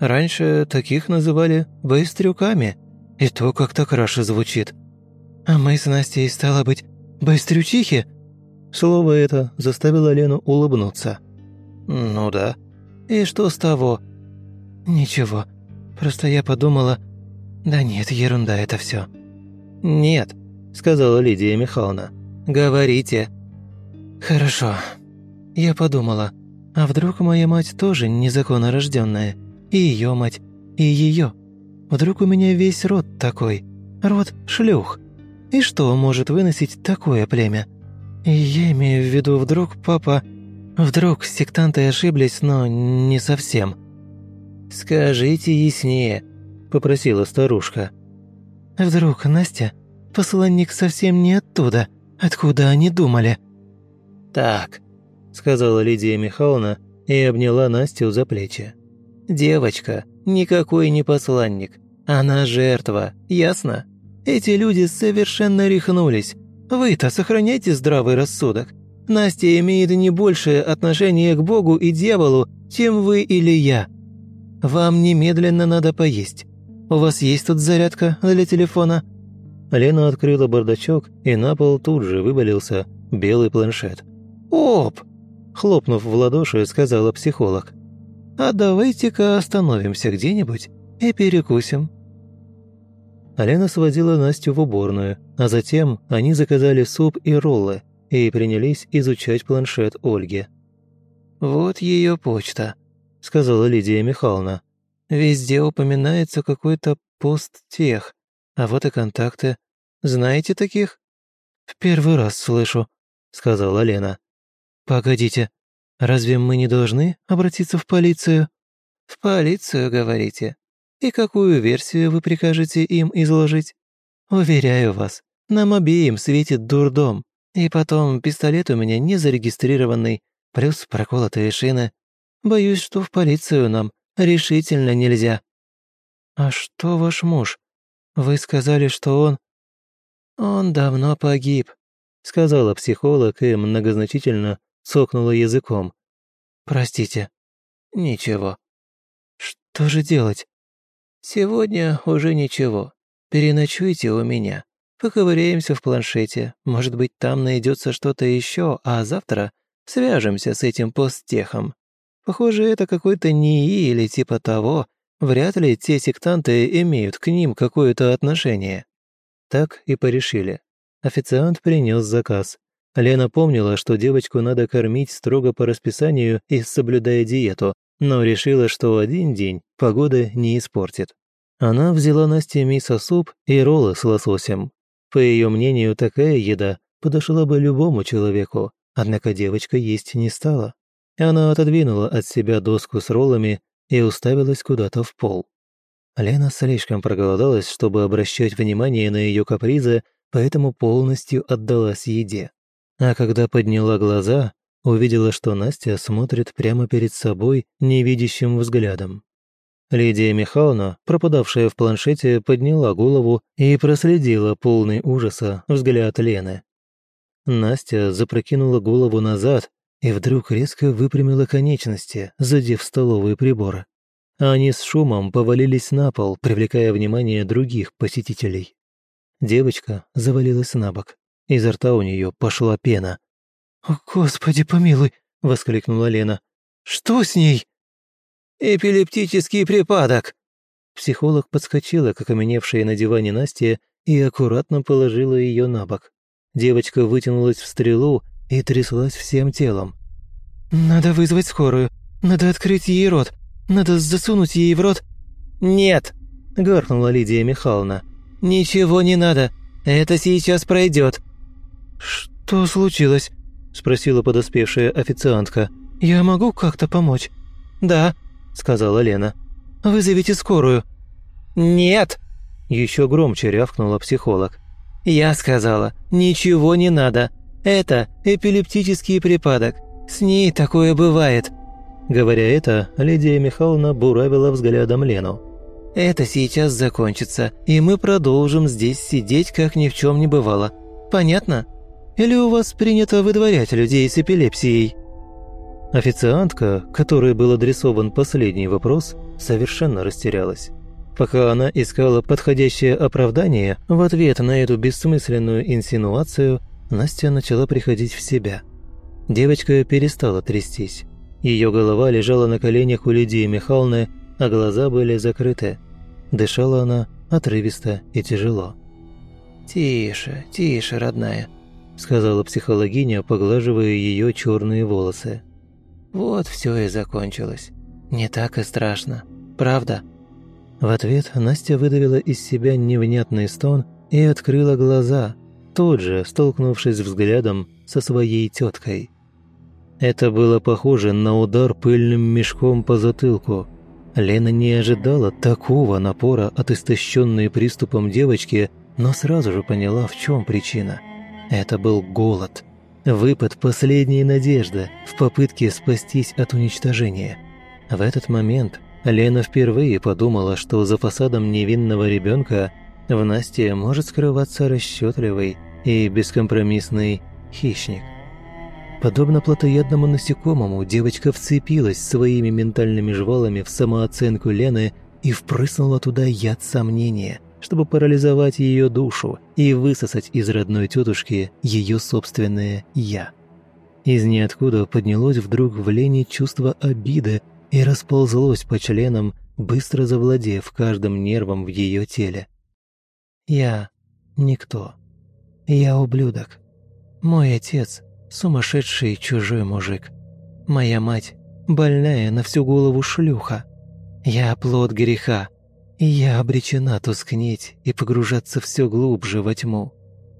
«Раньше таких называли быстрюками, и то как-то краше звучит. А мы с Настей, стало быть, быстрючихи?» Слово это заставило Лену улыбнуться. «Ну да. И что с того?» «Ничего. Просто я подумала... Да нет, ерунда это все. «Нет», — сказала Лидия Михайловна. «Говорите». «Хорошо. Я подумала, а вдруг моя мать тоже незаконно рожденная? И ее мать, и ее? Вдруг у меня весь род такой? Род шлюх? И что может выносить такое племя? Я имею в виду, вдруг папа... Вдруг сектанты ошиблись, но не совсем. «Скажите яснее», – попросила старушка. «Вдруг, Настя, посланник совсем не оттуда, откуда они думали?» «Так», – сказала Лидия Михайловна и обняла Настю за плечи. «Девочка, никакой не посланник. Она жертва, ясно? Эти люди совершенно рехнулись. Вы-то сохраняйте здравый рассудок. Настя имеет не большее отношение к Богу и дьяволу, чем вы или я. Вам немедленно надо поесть. У вас есть тут зарядка для телефона?» Лена открыла бардачок, и на пол тут же вывалился белый планшет. «Оп!» – хлопнув в ладоши, сказала психолог. «А давайте-ка остановимся где-нибудь и перекусим». Лена сводила Настю в уборную, а затем они заказали суп и роллы и принялись изучать планшет Ольги. «Вот ее почта», сказала Лидия Михайловна. «Везде упоминается какой-то посттех, а вот и контакты. Знаете таких?» «В первый раз слышу», — сказала Лена. «Погодите, разве мы не должны обратиться в полицию?» «В полицию, говорите? И какую версию вы прикажете им изложить?» «Уверяю вас, нам обеим светит дурдом. И потом, пистолет у меня не зарегистрированный, плюс проколотые шины. Боюсь, что в полицию нам решительно нельзя». «А что ваш муж? Вы сказали, что он...» «Он давно погиб», — сказала психолог и многозначительно цокнула языком. «Простите». «Ничего». «Что же делать?» «Сегодня уже ничего. Переночуйте у меня. Поковыряемся в планшете. Может быть, там найдется что-то еще, а завтра свяжемся с этим посттехом. Похоже, это какой-то НИИ или типа того. Вряд ли те сектанты имеют к ним какое-то отношение. Так и порешили. Официант принес заказ. Лена помнила, что девочку надо кормить строго по расписанию и соблюдая диету, но решила, что один день погода не испортит. Она взяла Насте мисо-суп и роллы с лососем. По ее мнению, такая еда подошла бы любому человеку, однако девочка есть не стала. Она отодвинула от себя доску с роллами и уставилась куда-то в пол. Лена слишком проголодалась, чтобы обращать внимание на ее капризы, поэтому полностью отдалась еде. А когда подняла глаза, увидела, что Настя смотрит прямо перед собой невидящим взглядом. Лидия Михайловна, пропадавшая в планшете, подняла голову и проследила полный ужаса взгляд Лены. Настя запрокинула голову назад и вдруг резко выпрямила конечности, задев столовые приборы. Они с шумом повалились на пол, привлекая внимание других посетителей. Девочка завалилась на бок. Изо рта у нее пошла пена. «О, Господи помилуй!» – воскликнула Лена. Что с ней?» «Эпилептический припадок!» Психолог подскочила к окаменевшей на диване Насте и аккуратно положила ее на бок. Девочка вытянулась в стрелу и тряслась всем телом. «Надо вызвать скорую. Надо открыть ей рот. Надо засунуть ей в рот...» «Нет!» – гаркнула Лидия Михайловна. «Ничего не надо. Это сейчас пройдет». «Что случилось?» – спросила подоспевшая официантка. «Я могу как-то помочь?» «Да», – сказала Лена. «Вызовите скорую». «Нет!» – еще громче рявкнула психолог. «Я сказала, ничего не надо. Это эпилептический припадок. С ней такое бывает». Говоря это, Лидия Михайловна буравила взглядом Лену. «Это сейчас закончится, и мы продолжим здесь сидеть, как ни в чем не бывало. Понятно? Или у вас принято выдворять людей с эпилепсией?» Официантка, которой был адресован последний вопрос, совершенно растерялась. Пока она искала подходящее оправдание в ответ на эту бессмысленную инсинуацию, Настя начала приходить в себя. Девочка перестала трястись. Ее голова лежала на коленях у Лидии Михайловны, а глаза были закрыты. Дышала она отрывисто и тяжело. «Тише, тише, родная», – сказала психологиня, поглаживая ее черные волосы. «Вот все и закончилось. Не так и страшно. Правда?» В ответ Настя выдавила из себя невнятный стон и открыла глаза, тут же столкнувшись взглядом со своей теткой. Это было похоже на удар пыльным мешком по затылку. Лена не ожидала такого напора от истощенной приступом девочки, но сразу же поняла, в чем причина. Это был голод. Выпад последней надежды в попытке спастись от уничтожения. В этот момент Лена впервые подумала, что за фасадом невинного ребенка в Насте может скрываться расчетливый и бескомпромиссный хищник. Подобно плотоядному насекомому, девочка вцепилась своими ментальными жвалами в самооценку Лены и впрыснула туда яд сомнения, чтобы парализовать ее душу и высосать из родной тетушки ее собственное «я». Из ниоткуда поднялось вдруг в Лене чувство обиды и расползлось по членам, быстро завладев каждым нервом в ее теле. «Я никто. Я ублюдок. Мой отец – сумасшедший чужой мужик. Моя мать – больная на всю голову шлюха. Я плод греха, и я обречена тускнеть и погружаться все глубже во тьму.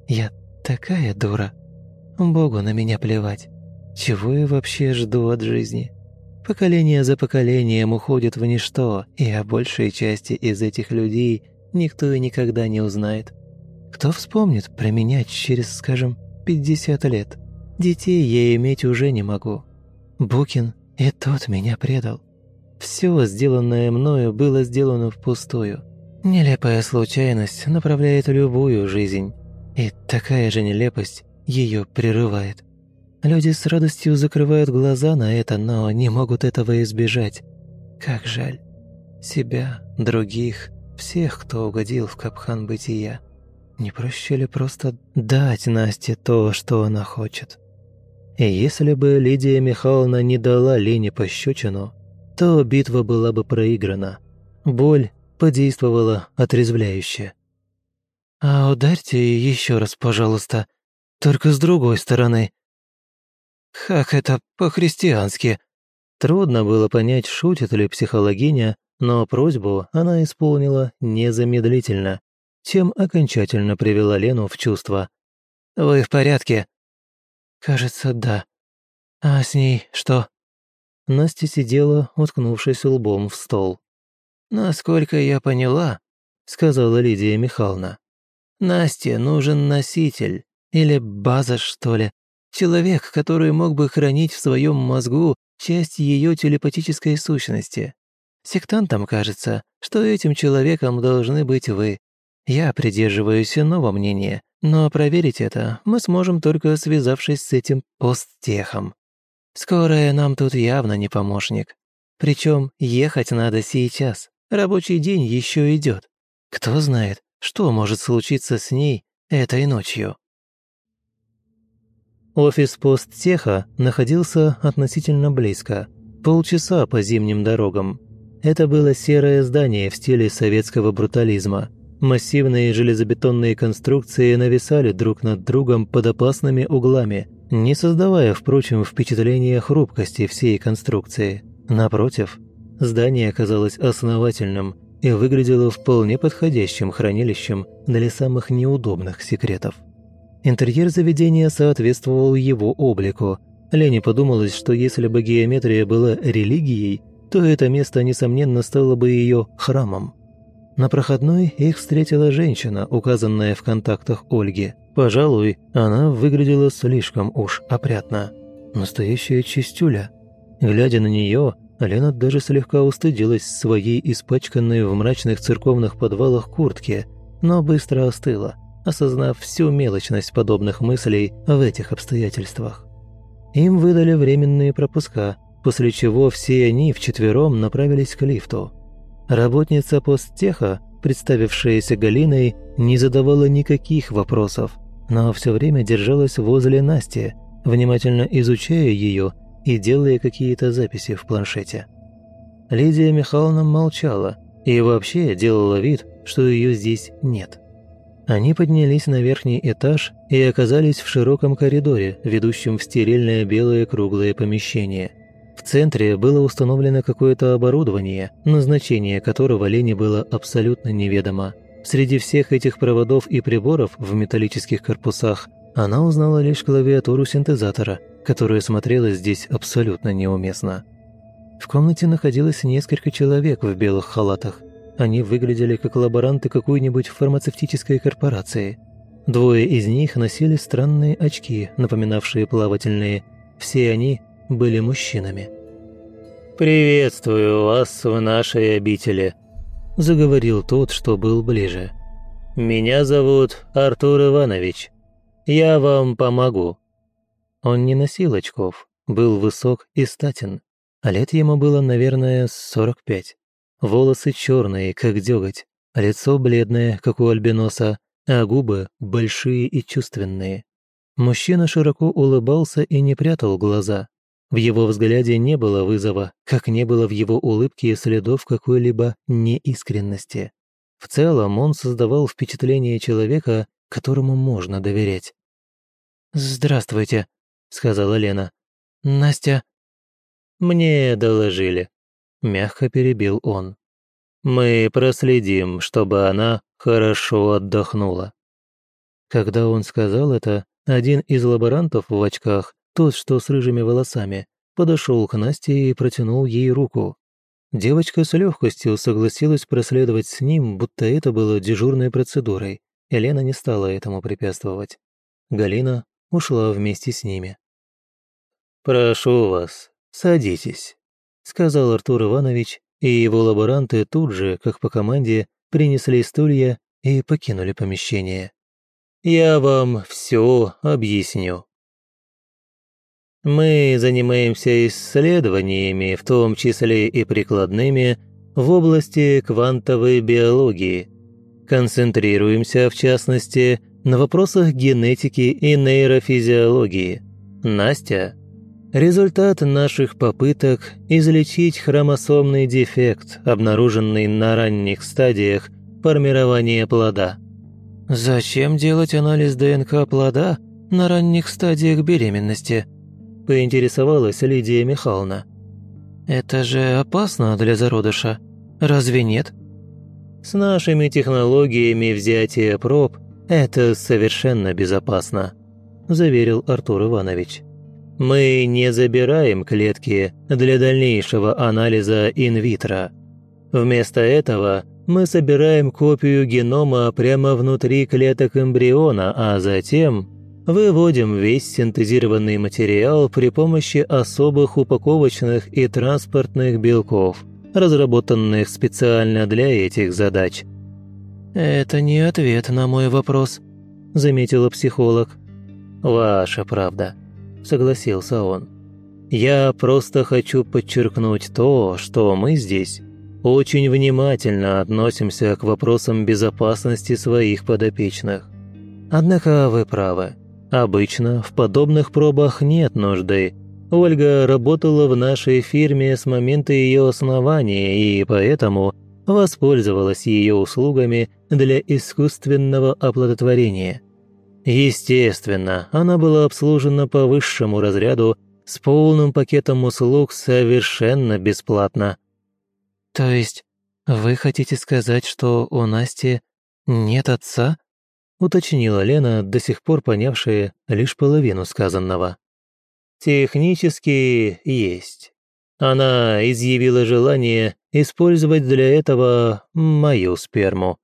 Я такая дура. Богу на меня плевать. Чего я вообще жду от жизни?» Поколение за поколением уходит в ничто, и о большей части из этих людей никто и никогда не узнает. Кто вспомнит про меня через, скажем, 50 лет? Детей я иметь уже не могу. Букин и тот меня предал. Все, сделанное мною, было сделано впустую. Нелепая случайность направляет любую жизнь, и такая же нелепость ее прерывает. Люди с радостью закрывают глаза на это, но не могут этого избежать. Как жаль. Себя, других, всех, кто угодил в капхан бытия. Не проще ли просто дать Насте то, что она хочет? И если бы Лидия Михайловна не дала Лене пощечину, то битва была бы проиграна. Боль подействовала отрезвляюще. «А ударьте еще раз, пожалуйста, только с другой стороны», как это по-христиански? Трудно было понять, шутит ли психологиня, но просьбу она исполнила незамедлительно, чем окончательно привела Лену в чувство. «Вы в порядке?» «Кажется, да. А с ней что?» Настя сидела, уткнувшись лбом в стол. «Насколько я поняла», — сказала Лидия Михайловна, «Насте нужен носитель, или база, что ли, Человек, который мог бы хранить в своем мозгу часть ее телепатической сущности. Сектантам кажется, что этим человеком должны быть вы. Я придерживаюсь иного мнения, но проверить это мы сможем только связавшись с этим посттехом. Скорая нам тут явно не помощник. Причем ехать надо сейчас. Рабочий день еще идет. Кто знает, что может случиться с ней этой ночью. Офис посттеха находился относительно близко. Полчаса по зимним дорогам. Это было серое здание в стиле советского брутализма. Массивные железобетонные конструкции нависали друг над другом под опасными углами, не создавая, впрочем, впечатления хрупкости всей конструкции. Напротив, здание оказалось основательным и выглядело вполне подходящим хранилищем для самых неудобных секретов. Интерьер заведения соответствовал его облику. Лене подумалось, что если бы геометрия была религией, то это место, несомненно, стало бы ее храмом. На проходной их встретила женщина, указанная в контактах Ольги. Пожалуй, она выглядела слишком уж опрятно. Настоящая чистюля. Глядя на нее, Лена даже слегка устыдилась своей испачканной в мрачных церковных подвалах куртки, но быстро остыла – осознав всю мелочность подобных мыслей в этих обстоятельствах. Им выдали временные пропуска, после чего все они вчетвером направились к лифту. Работница посттеха, представившаяся Галиной, не задавала никаких вопросов, но все время держалась возле Насти, внимательно изучая ее и делая какие-то записи в планшете. Лидия Михайловна молчала и вообще делала вид, что ее здесь нет. Они поднялись на верхний этаж и оказались в широком коридоре, ведущем в стерильное белое круглое помещение. В центре было установлено какое-то оборудование, назначение которого Лене было абсолютно неведомо. Среди всех этих проводов и приборов в металлических корпусах она узнала лишь клавиатуру синтезатора, которая смотрелась здесь абсолютно неуместно. В комнате находилось несколько человек в белых халатах – они выглядели как лаборанты какой-нибудь фармацевтической корпорации. Двое из них носили странные очки, напоминавшие плавательные. Все они были мужчинами. «Приветствую вас в нашей обители», – заговорил тот, что был ближе. «Меня зовут Артур Иванович. Я вам помогу». Он не носил очков, был высок и статен, а лет ему было, наверное, сорок пять. Волосы черные, как деготь, лицо бледное, как у альбиноса, а губы большие и чувственные. Мужчина широко улыбался и не прятал глаза. В его взгляде не было вызова, как не было в его улыбке следов какой-либо неискренности. В целом он создавал впечатление человека, которому можно доверять. «Здравствуйте», — сказала Лена. «Настя...» «Мне доложили», мягко перебил он. «Мы проследим, чтобы она хорошо отдохнула». Когда он сказал это, один из лаборантов в очках, тот, что с рыжими волосами, подошел к Насте и протянул ей руку. Девочка с легкостью согласилась проследовать с ним, будто это было дежурной процедурой. Елена не стала этому препятствовать. Галина ушла вместе с ними. «Прошу вас, садитесь» сказал Артур Иванович, и его лаборанты тут же, как по команде, принесли стулья и покинули помещение. «Я вам все объясню». Мы занимаемся исследованиями, в том числе и прикладными, в области квантовой биологии. Концентрируемся, в частности, на вопросах генетики и нейрофизиологии. Настя Результат наших попыток излечить хромосомный дефект, обнаруженный на ранних стадиях формирования плода. «Зачем делать анализ ДНК плода на ранних стадиях беременности?» – поинтересовалась Лидия Михайловна. «Это же опасно для зародыша, разве нет?» «С нашими технологиями взятия проб это совершенно безопасно», – заверил Артур Иванович. Мы не забираем клетки для дальнейшего анализа инвитро. Вместо этого мы собираем копию генома прямо внутри клеток эмбриона, а затем выводим весь синтезированный материал при помощи особых упаковочных и транспортных белков, разработанных специально для этих задач. «Это не ответ на мой вопрос», – заметила психолог. «Ваша правда», согласился он. «Я просто хочу подчеркнуть то, что мы здесь очень внимательно относимся к вопросам безопасности своих подопечных. Однако вы правы. Обычно в подобных пробах нет нужды. Ольга работала в нашей фирме с момента ее основания и поэтому воспользовалась ее услугами для искусственного оплодотворения. Естественно, она была обслужена по высшему разряду с полным пакетом услуг совершенно бесплатно. То есть вы хотите сказать, что у Насти нет отца? Уточнила Лена, до сих пор понявшая лишь половину сказанного. Технически есть. Она изъявила желание использовать для этого мою сперму.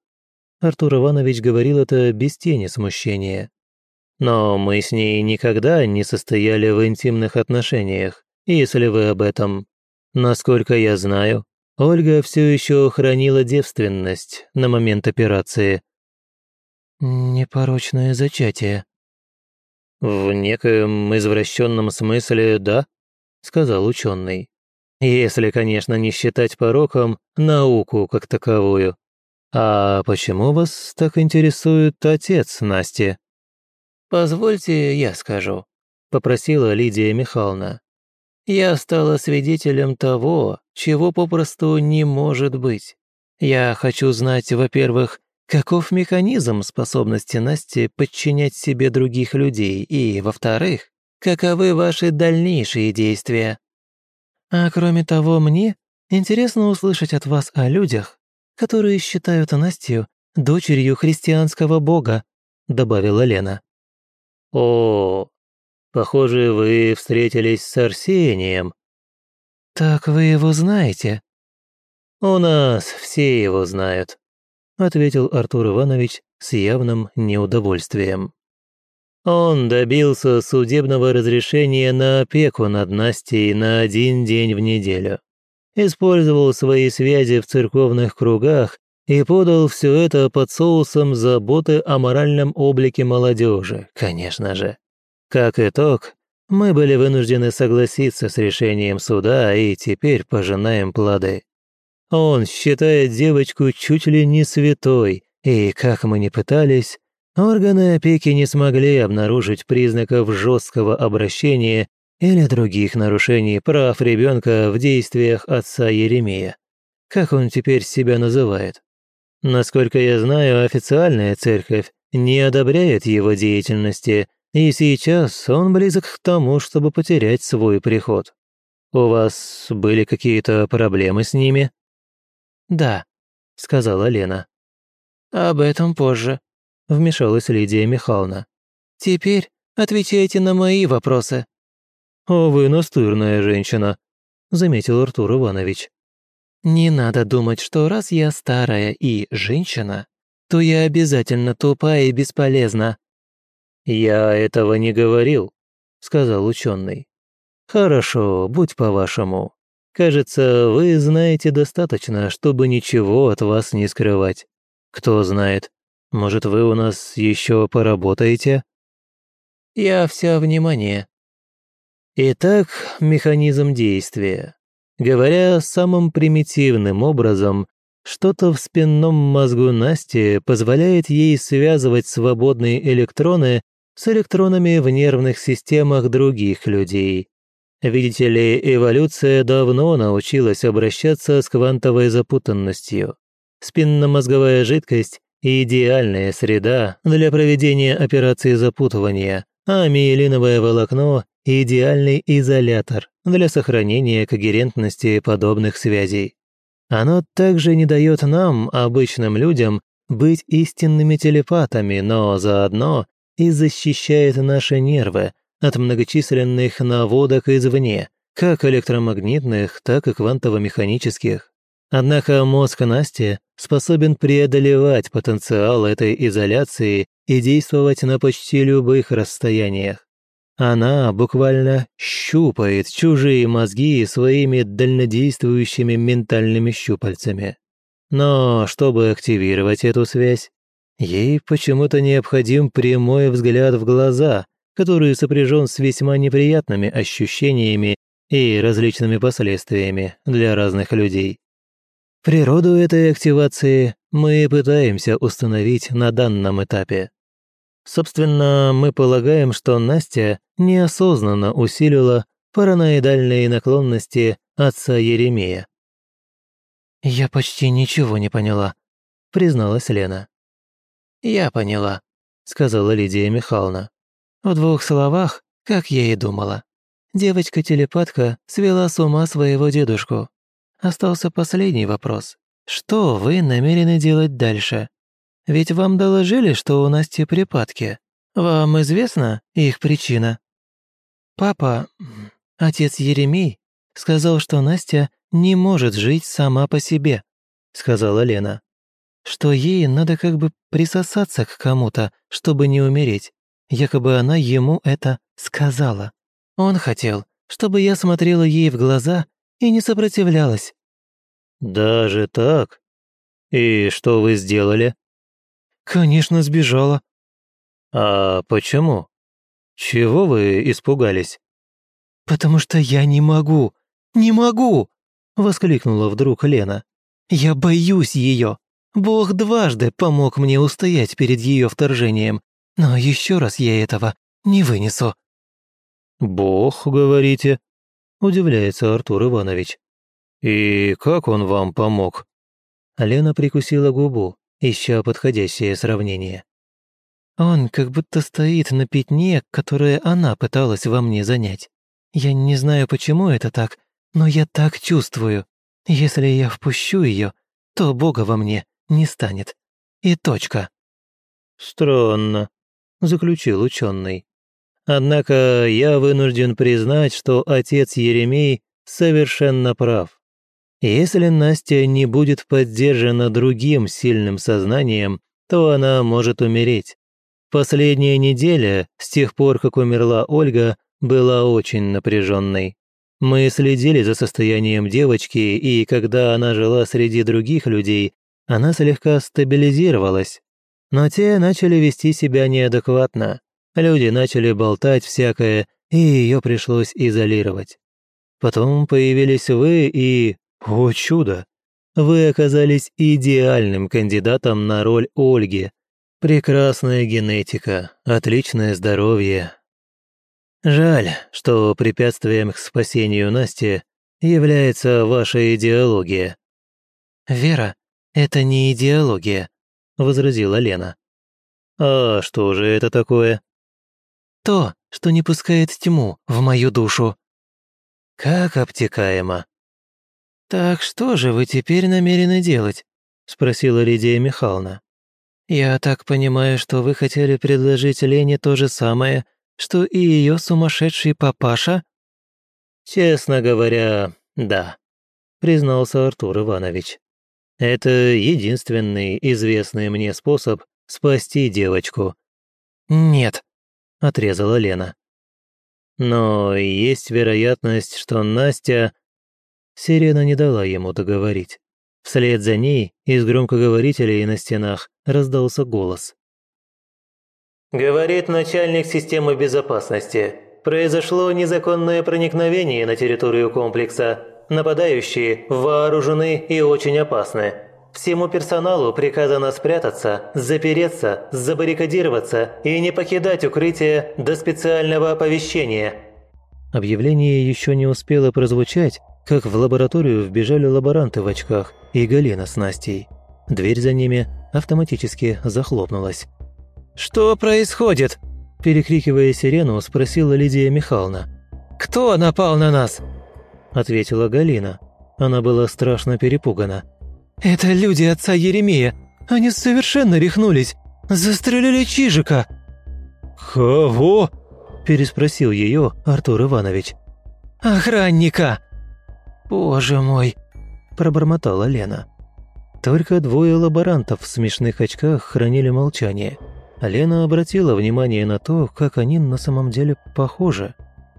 Артур Иванович говорил это без тени смущения. Но мы с ней никогда не состояли в интимных отношениях, если вы об этом. Насколько я знаю, Ольга все еще хранила девственность на момент операции. «Непорочное зачатие». «В некоем извращенном смысле, да», — сказал ученый. «Если, конечно, не считать пороком науку как таковую. А почему вас так интересует отец Насти?» «Позвольте, я скажу», — попросила Лидия Михайловна. «Я стала свидетелем того, чего попросту не может быть. Я хочу знать, во-первых, каков механизм способности Насти подчинять себе других людей, и, во-вторых, каковы ваши дальнейшие действия. А кроме того, мне интересно услышать от вас о людях, которые считают Настю дочерью христианского бога», добавила Лена. «О, похоже, вы встретились с Арсением». «Так вы его знаете?» «У нас все его знают», — ответил Артур Иванович с явным неудовольствием. Он добился судебного разрешения на опеку над Настей на один день в неделю. Использовал свои связи в церковных кругах и подал все это под соусом заботы о моральном облике молодежи, конечно же. Как итог, мы были вынуждены согласиться с решением суда и теперь пожинаем плоды. Он считает девочку чуть ли не святой, и, как мы ни пытались, органы опеки не смогли обнаружить признаков жесткого обращения или других нарушений прав ребенка в действиях отца Еремея. Как он теперь себя называет? Насколько я знаю, официальная церковь не одобряет его деятельности, и сейчас он близок к тому, чтобы потерять свой приход. У вас были какие-то проблемы с ними? Да, сказала Лена. Об этом позже, вмешалась Лидия Михайловна. Теперь отвечайте на мои вопросы. «О, вы настырная женщина», — заметил Артур Иванович. Не надо думать, что раз я старая и женщина, то я обязательно тупая и бесполезна. Я этого не говорил, сказал ученый. Хорошо, будь по-вашему. Кажется, вы знаете достаточно, чтобы ничего от вас не скрывать. Кто знает, может, вы у нас еще поработаете? Я вся внимание. Итак, механизм действия. Говоря самым примитивным образом, что-то в спинном мозгу Насти позволяет ей связывать свободные электроны с электронами в нервных системах других людей. Видите ли, эволюция давно научилась обращаться с квантовой запутанностью. Спинномозговая жидкость – идеальная среда для проведения операции запутывания, а миелиновое волокно – идеальный изолятор для сохранения когерентности подобных связей. Оно также не дает нам, обычным людям, быть истинными телепатами, но заодно и защищает наши нервы от многочисленных наводок извне, как электромагнитных, так и квантово-механических. Однако мозг Насти способен преодолевать потенциал этой изоляции и действовать на почти любых расстояниях. Она буквально щупает чужие мозги своими дальнодействующими ментальными щупальцами. Но чтобы активировать эту связь, ей почему-то необходим прямой взгляд в глаза, который сопряжен с весьма неприятными ощущениями и различными последствиями для разных людей. Природу этой активации мы пытаемся установить на данном этапе. Собственно, мы полагаем, что Настя неосознанно усилила параноидальные наклонности отца Еремея. «Я почти ничего не поняла», — призналась Лена. «Я поняла», — сказала Лидия Михайловна. «В двух словах, как я и думала. Девочка-телепатка свела с ума своего дедушку. Остался последний вопрос. Что вы намерены делать дальше? Ведь вам доложили, что у Насти припадки. Вам известна их причина? Папа, отец Еремей, сказал, что Настя не может жить сама по себе, сказала Лена. Что ей надо как бы присосаться к кому-то, чтобы не умереть. Якобы она ему это сказала. Он хотел, чтобы я смотрела ей в глаза и не сопротивлялась. «Даже так? И что вы сделали?» «Конечно, сбежала». «А почему? Чего вы испугались?» «Потому что я не могу, не могу!» — воскликнула вдруг Лена. «Я боюсь ее. Бог дважды помог мне устоять перед ее вторжением, но еще раз я этого не вынесу». «Бог, говорите?» – удивляется Артур Иванович. «И как он вам помог?» Лена прикусила губу, ища подходящее сравнение. «Он как будто стоит на пятне, которое она пыталась во мне занять. Я не знаю, почему это так, но я так чувствую. Если я впущу ее, то Бога во мне не станет. И точка». «Странно», — заключил ученый. «Однако я вынужден признать, что отец Еремей совершенно прав. Если Настя не будет поддержана другим сильным сознанием, то она может умереть. Последняя неделя, с тех пор, как умерла Ольга, была очень напряженной. Мы следили за состоянием девочки, и когда она жила среди других людей, она слегка стабилизировалась. Но те начали вести себя неадекватно. Люди начали болтать всякое, и ее пришлось изолировать. Потом появились вы, и о чудо! Вы оказались идеальным кандидатом на роль Ольги. Прекрасная генетика, отличное здоровье. Жаль, что препятствием к спасению Насти является ваша идеология. «Вера, это не идеология», — возразила Лена. «А что же это такое?» «То, что не пускает тьму в мою душу». «Как обтекаемо», «Так что же вы теперь намерены делать?» – спросила Лидия Михайловна. «Я так понимаю, что вы хотели предложить Лене то же самое, что и ее сумасшедший папаша?» «Честно говоря, да», – признался Артур Иванович. «Это единственный известный мне способ спасти девочку». «Нет», – отрезала Лена. «Но есть вероятность, что Настя Сирена не дала ему договорить. Вслед за ней из громкоговорителей на стенах раздался голос. «Говорит начальник системы безопасности. Произошло незаконное проникновение на территорию комплекса. Нападающие вооружены и очень опасны. Всему персоналу приказано спрятаться, запереться, забаррикадироваться и не покидать укрытие до специального оповещения». Объявление еще не успело прозвучать, как в лабораторию вбежали лаборанты в очках и Галина с Настей. Дверь за ними автоматически захлопнулась. «Что происходит?» Перекрикивая сирену, спросила Лидия Михайловна. «Кто напал на нас?» Ответила Галина. Она была страшно перепугана. «Это люди отца Еремея. Они совершенно рехнулись. Застрелили Чижика». «Кого?» Переспросил ее Артур Иванович. «Охранника!» «Боже мой!» – пробормотала Лена. Только двое лаборантов в смешных очках хранили молчание. Лена обратила внимание на то, как они на самом деле похожи.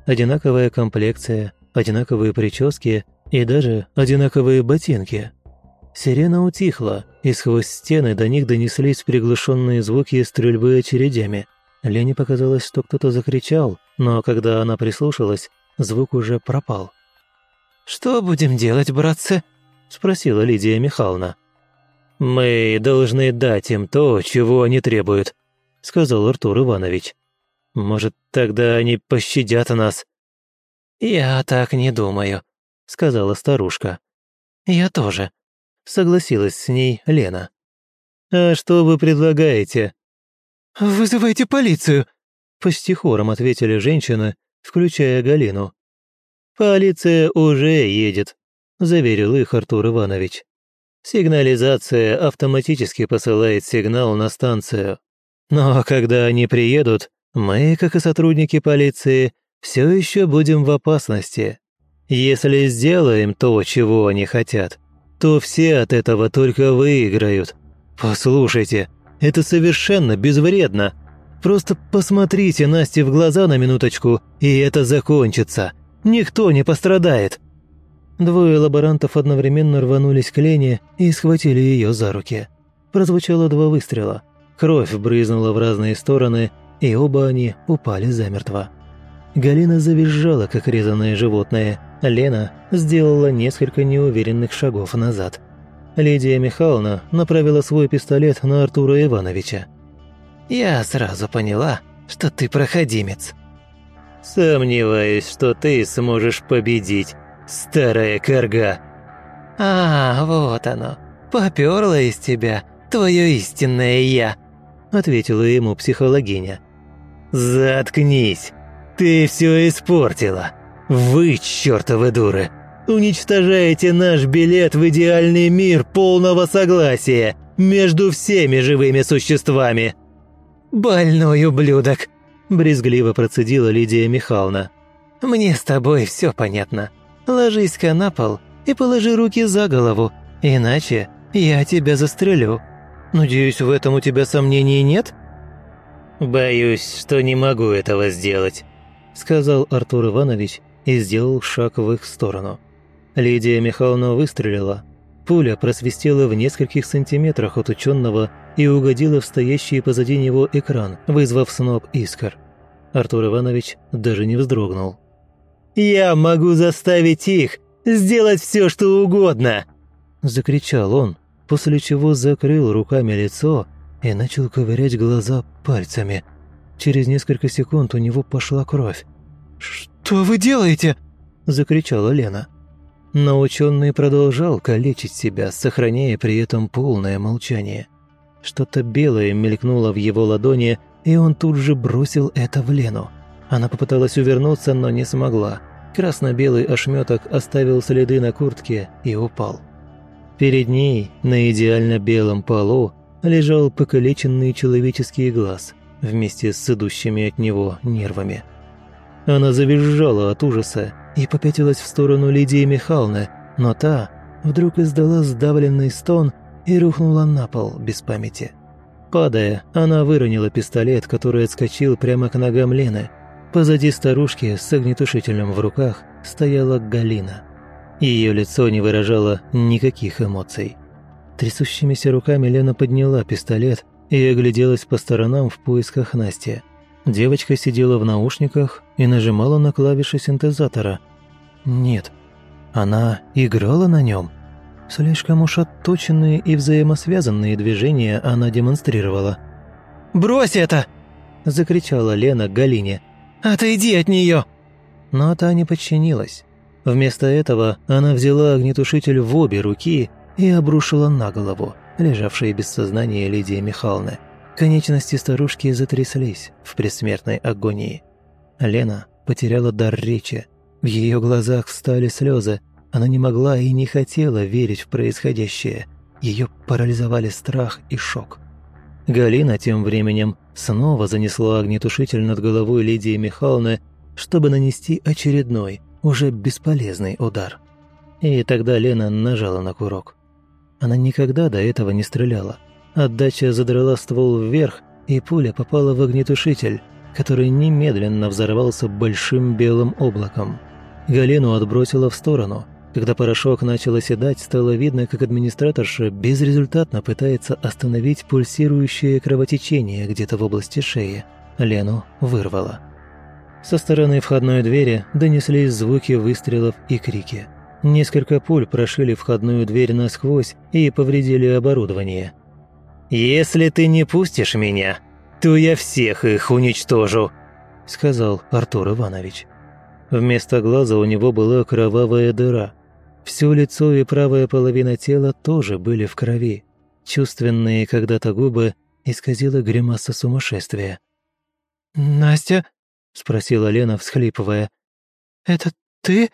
Одинаковая комплекция, одинаковые прически и даже одинаковые ботинки. Сирена утихла, и сквозь стены до них донеслись приглушенные звуки стрельбы очередями. Лене показалось, что кто-то закричал, но когда она прислушалась, звук уже пропал. «Что будем делать, братцы?» – спросила Лидия Михайловна. «Мы должны дать им то, чего они требуют», – сказал Артур Иванович. «Может, тогда они пощадят нас?» «Я так не думаю», — сказала старушка. «Я тоже», — согласилась с ней Лена. «А что вы предлагаете?» «Вызывайте полицию», — почти хором ответили женщины, включая Галину. «Полиция уже едет», — заверил их Артур Иванович. «Сигнализация автоматически посылает сигнал на станцию. Но когда они приедут, мы, как и сотрудники полиции, все еще будем в опасности. Если сделаем то, чего они хотят, то все от этого только выиграют. Послушайте, это совершенно безвредно. Просто посмотрите Насте в глаза на минуточку, и это закончится. Никто не пострадает». Двое лаборантов одновременно рванулись к Лене и схватили ее за руки. Прозвучало два выстрела. Кровь брызнула в разные стороны, и оба они упали замертво. Галина завизжала, как резаное животное. Лена сделала несколько неуверенных шагов назад. Лидия Михайловна направила свой пистолет на Артура Ивановича. «Я сразу поняла, что ты проходимец». «Сомневаюсь, что ты сможешь победить, старая корга». «А, вот оно. Попёрло из тебя твое истинное «я», — ответила ему психологиня. «Заткнись! Ты все испортила! Вы, чертовы дуры, уничтожаете наш билет в идеальный мир полного согласия между всеми живыми существами!» «Больной ублюдок!» – брезгливо процедила Лидия Михайловна. «Мне с тобой все понятно. Ложись-ка на пол и положи руки за голову, иначе я тебя застрелю. Надеюсь, в этом у тебя сомнений нет?» «Боюсь, что не могу этого сделать», — сказал Артур Иванович и сделал шаг в их сторону. Лидия Михайловна выстрелила. Пуля просвистела в нескольких сантиметрах от ученого и угодила в стоящий позади него экран, вызвав сноп искр. Артур Иванович даже не вздрогнул. «Я могу заставить их сделать все, что угодно!» Закричал он, после чего закрыл руками лицо и начал ковырять глаза пальцами. Через несколько секунд у него пошла кровь. «Что вы делаете?» – закричала Лена. Но ученый продолжал калечить себя, сохраняя при этом полное молчание. Что-то белое мелькнуло в его ладони, и он тут же бросил это в Лену. Она попыталась увернуться, но не смогла. Красно-белый ошметок оставил следы на куртке и упал. Перед ней, на идеально белом полу, лежал покалеченный человеческий глаз вместе с идущими от него нервами. Она завизжала от ужаса и попятилась в сторону Лидии Михайловны, но та вдруг издала сдавленный стон и рухнула на пол без памяти. Падая, она выронила пистолет, который отскочил прямо к ногам Лены. Позади старушки с огнетушителем в руках стояла Галина. Ее лицо не выражало никаких эмоций. Трясущимися руками Лена подняла пистолет и огляделась по сторонам в поисках Насти. Девочка сидела в наушниках и нажимала на клавиши синтезатора. Нет, она играла на нем. Слишком уж отточенные и взаимосвязанные движения она демонстрировала. «Брось это!» – закричала Лена Галине. «Отойди от нее!» Но та не подчинилась. Вместо этого она взяла огнетушитель в обе руки – и обрушила на голову, лежавшей без сознания Лидии Михайловны. Конечности старушки затряслись в предсмертной агонии. Лена потеряла дар речи. В ее глазах встали слезы. Она не могла и не хотела верить в происходящее. Ее парализовали страх и шок. Галина тем временем снова занесла огнетушитель над головой Лидии Михайловны, чтобы нанести очередной, уже бесполезный удар. И тогда Лена нажала на курок. Она никогда до этого не стреляла. Отдача задрала ствол вверх, и пуля попала в огнетушитель, который немедленно взорвался большим белым облаком. Галину отбросило в сторону. Когда порошок начал оседать, стало видно, как администраторша безрезультатно пытается остановить пульсирующее кровотечение где-то в области шеи. Лену вырвало. Со стороны входной двери донеслись звуки выстрелов и крики. Несколько пуль прошили входную дверь насквозь и повредили оборудование. «Если ты не пустишь меня, то я всех их уничтожу», — сказал Артур Иванович. Вместо глаза у него была кровавая дыра. Все лицо и правая половина тела тоже были в крови. Чувственные когда-то губы исказила гримаса сумасшествия. «Настя?» — спросила Лена, всхлипывая. «Это ты?»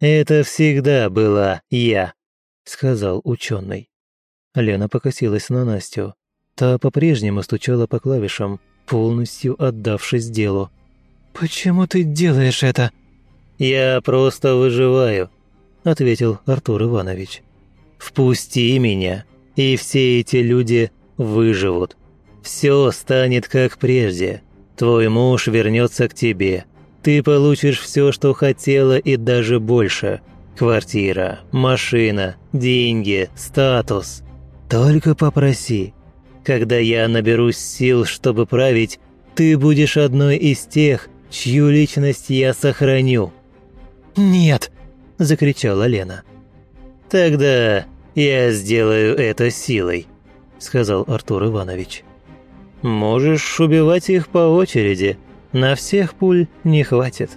«Это всегда была я», — сказал ученый. Лена покосилась на Настю. Та по-прежнему стучала по клавишам, полностью отдавшись делу. «Почему ты делаешь это?» «Я просто выживаю», — ответил Артур Иванович. «Впусти меня, и все эти люди выживут. Все станет как прежде. Твой муж вернется к тебе. Ты получишь все, что хотела, и даже больше. Квартира, машина, деньги, статус. Только попроси. Когда я наберусь сил, чтобы править, ты будешь одной из тех, чью личность я сохраню». «Нет!» – закричала Лена. «Тогда я сделаю это силой», – сказал Артур Иванович. «Можешь убивать их по очереди. На всех пуль не хватит.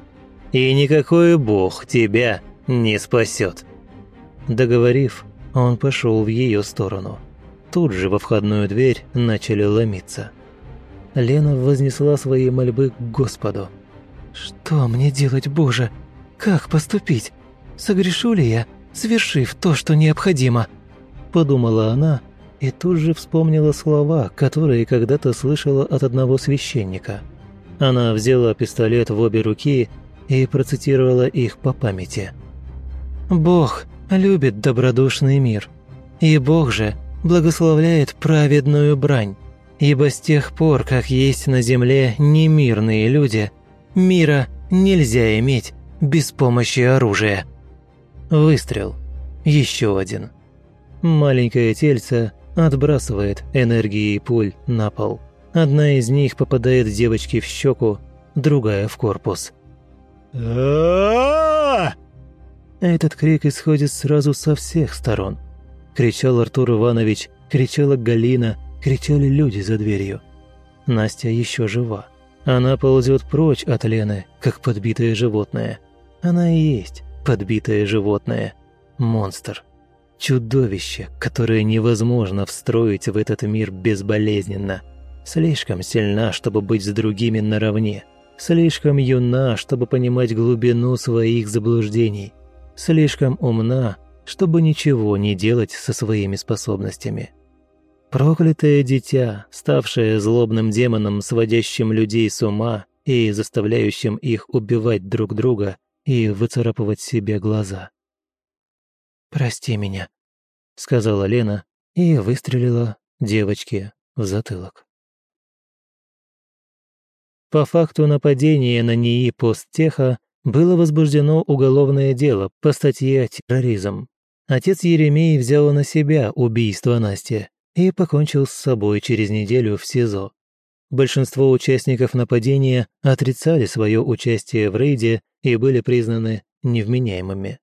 И никакой бог тебя не спасет». Договорив, он пошел в ее сторону. Тут же во входную дверь начали ломиться. Лена вознесла свои мольбы к Господу. «Что мне делать, Боже? Как поступить? Согрешу ли я, свершив то, что необходимо?» Подумала она и тут же вспомнила слова, которые когда-то слышала от одного священника. Она взяла пистолет в обе руки и процитировала их по памяти. «Бог любит добродушный мир, и Бог же благословляет праведную брань, ибо с тех пор, как есть на земле немирные люди, мира нельзя иметь без помощи оружия». Выстрел. Еще один. Маленькое тельце отбрасывает энергией пуль на пол. Одна из них попадает девочке в щеку, другая в корпус. Этот крик исходит сразу со всех сторон. Кричал Артур Иванович, кричала Галина, кричали люди за дверью. Настя еще жива. Она ползет прочь от Лены, как подбитое животное. Она и есть подбитое животное. Монстр. Чудовище, которое невозможно встроить в этот мир безболезненно. Слишком сильна, чтобы быть с другими наравне. Слишком юна, чтобы понимать глубину своих заблуждений. Слишком умна, чтобы ничего не делать со своими способностями. Проклятое дитя, ставшее злобным демоном, сводящим людей с ума и заставляющим их убивать друг друга и выцарапывать себе глаза. «Прости меня», — сказала Лена и выстрелила девочке в затылок. По факту нападения на НИИ посттеха было возбуждено уголовное дело по статье «Терроризм». Отец Еремей взял на себя убийство Насти и покончил с собой через неделю в СИЗО. Большинство участников нападения отрицали свое участие в рейде и были признаны невменяемыми.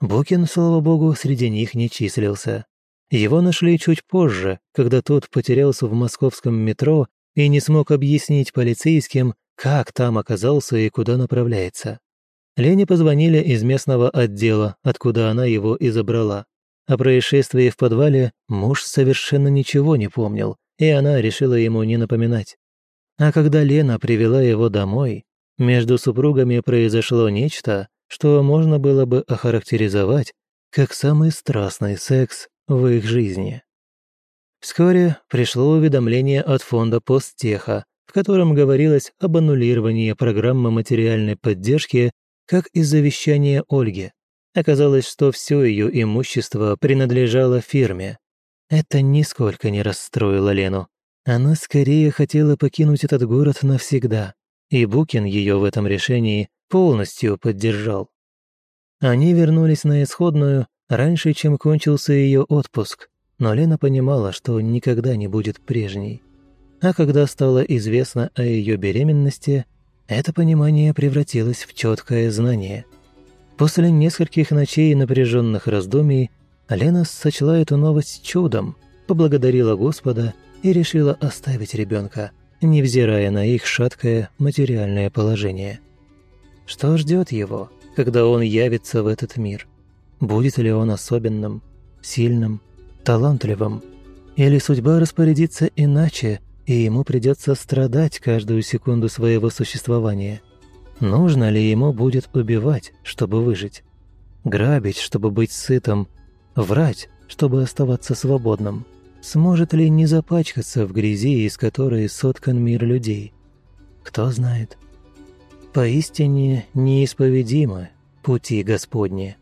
Букин, слава богу, среди них не числился. Его нашли чуть позже, когда тот потерялся в московском метро и не смог объяснить полицейским, как там оказался и куда направляется. Лене позвонили из местного отдела, откуда она его и забрала. О происшествии в подвале муж совершенно ничего не помнил, и она решила ему не напоминать. А когда Лена привела его домой, между супругами произошло нечто, что можно было бы охарактеризовать как самый страстный секс в их жизни. Вскоре пришло уведомление от фонда посттеха, в котором говорилось об аннулировании программы материальной поддержки как из завещания Ольги. Оказалось, что все ее имущество принадлежало фирме. Это нисколько не расстроило Лену. Она скорее хотела покинуть этот город навсегда, и Букин ее в этом решении полностью поддержал. Они вернулись на исходную раньше, чем кончился ее отпуск, но Лена понимала, что никогда не будет прежней. А когда стало известно о ее беременности, это понимание превратилось в четкое знание. После нескольких ночей напряженных раздумий Лена сочла эту новость чудом, поблагодарила Господа и решила оставить ребенка, невзирая на их шаткое материальное положение. Что ждет его, когда он явится в этот мир? Будет ли он особенным, сильным, талантливым? Или судьба распорядится иначе, и ему придется страдать каждую секунду своего существования? Нужно ли ему будет убивать, чтобы выжить? Грабить, чтобы быть сытым? Врать, чтобы оставаться свободным? Сможет ли не запачкаться в грязи, из которой соткан мир людей? Кто знает. Поистине неисповедимы пути Господни.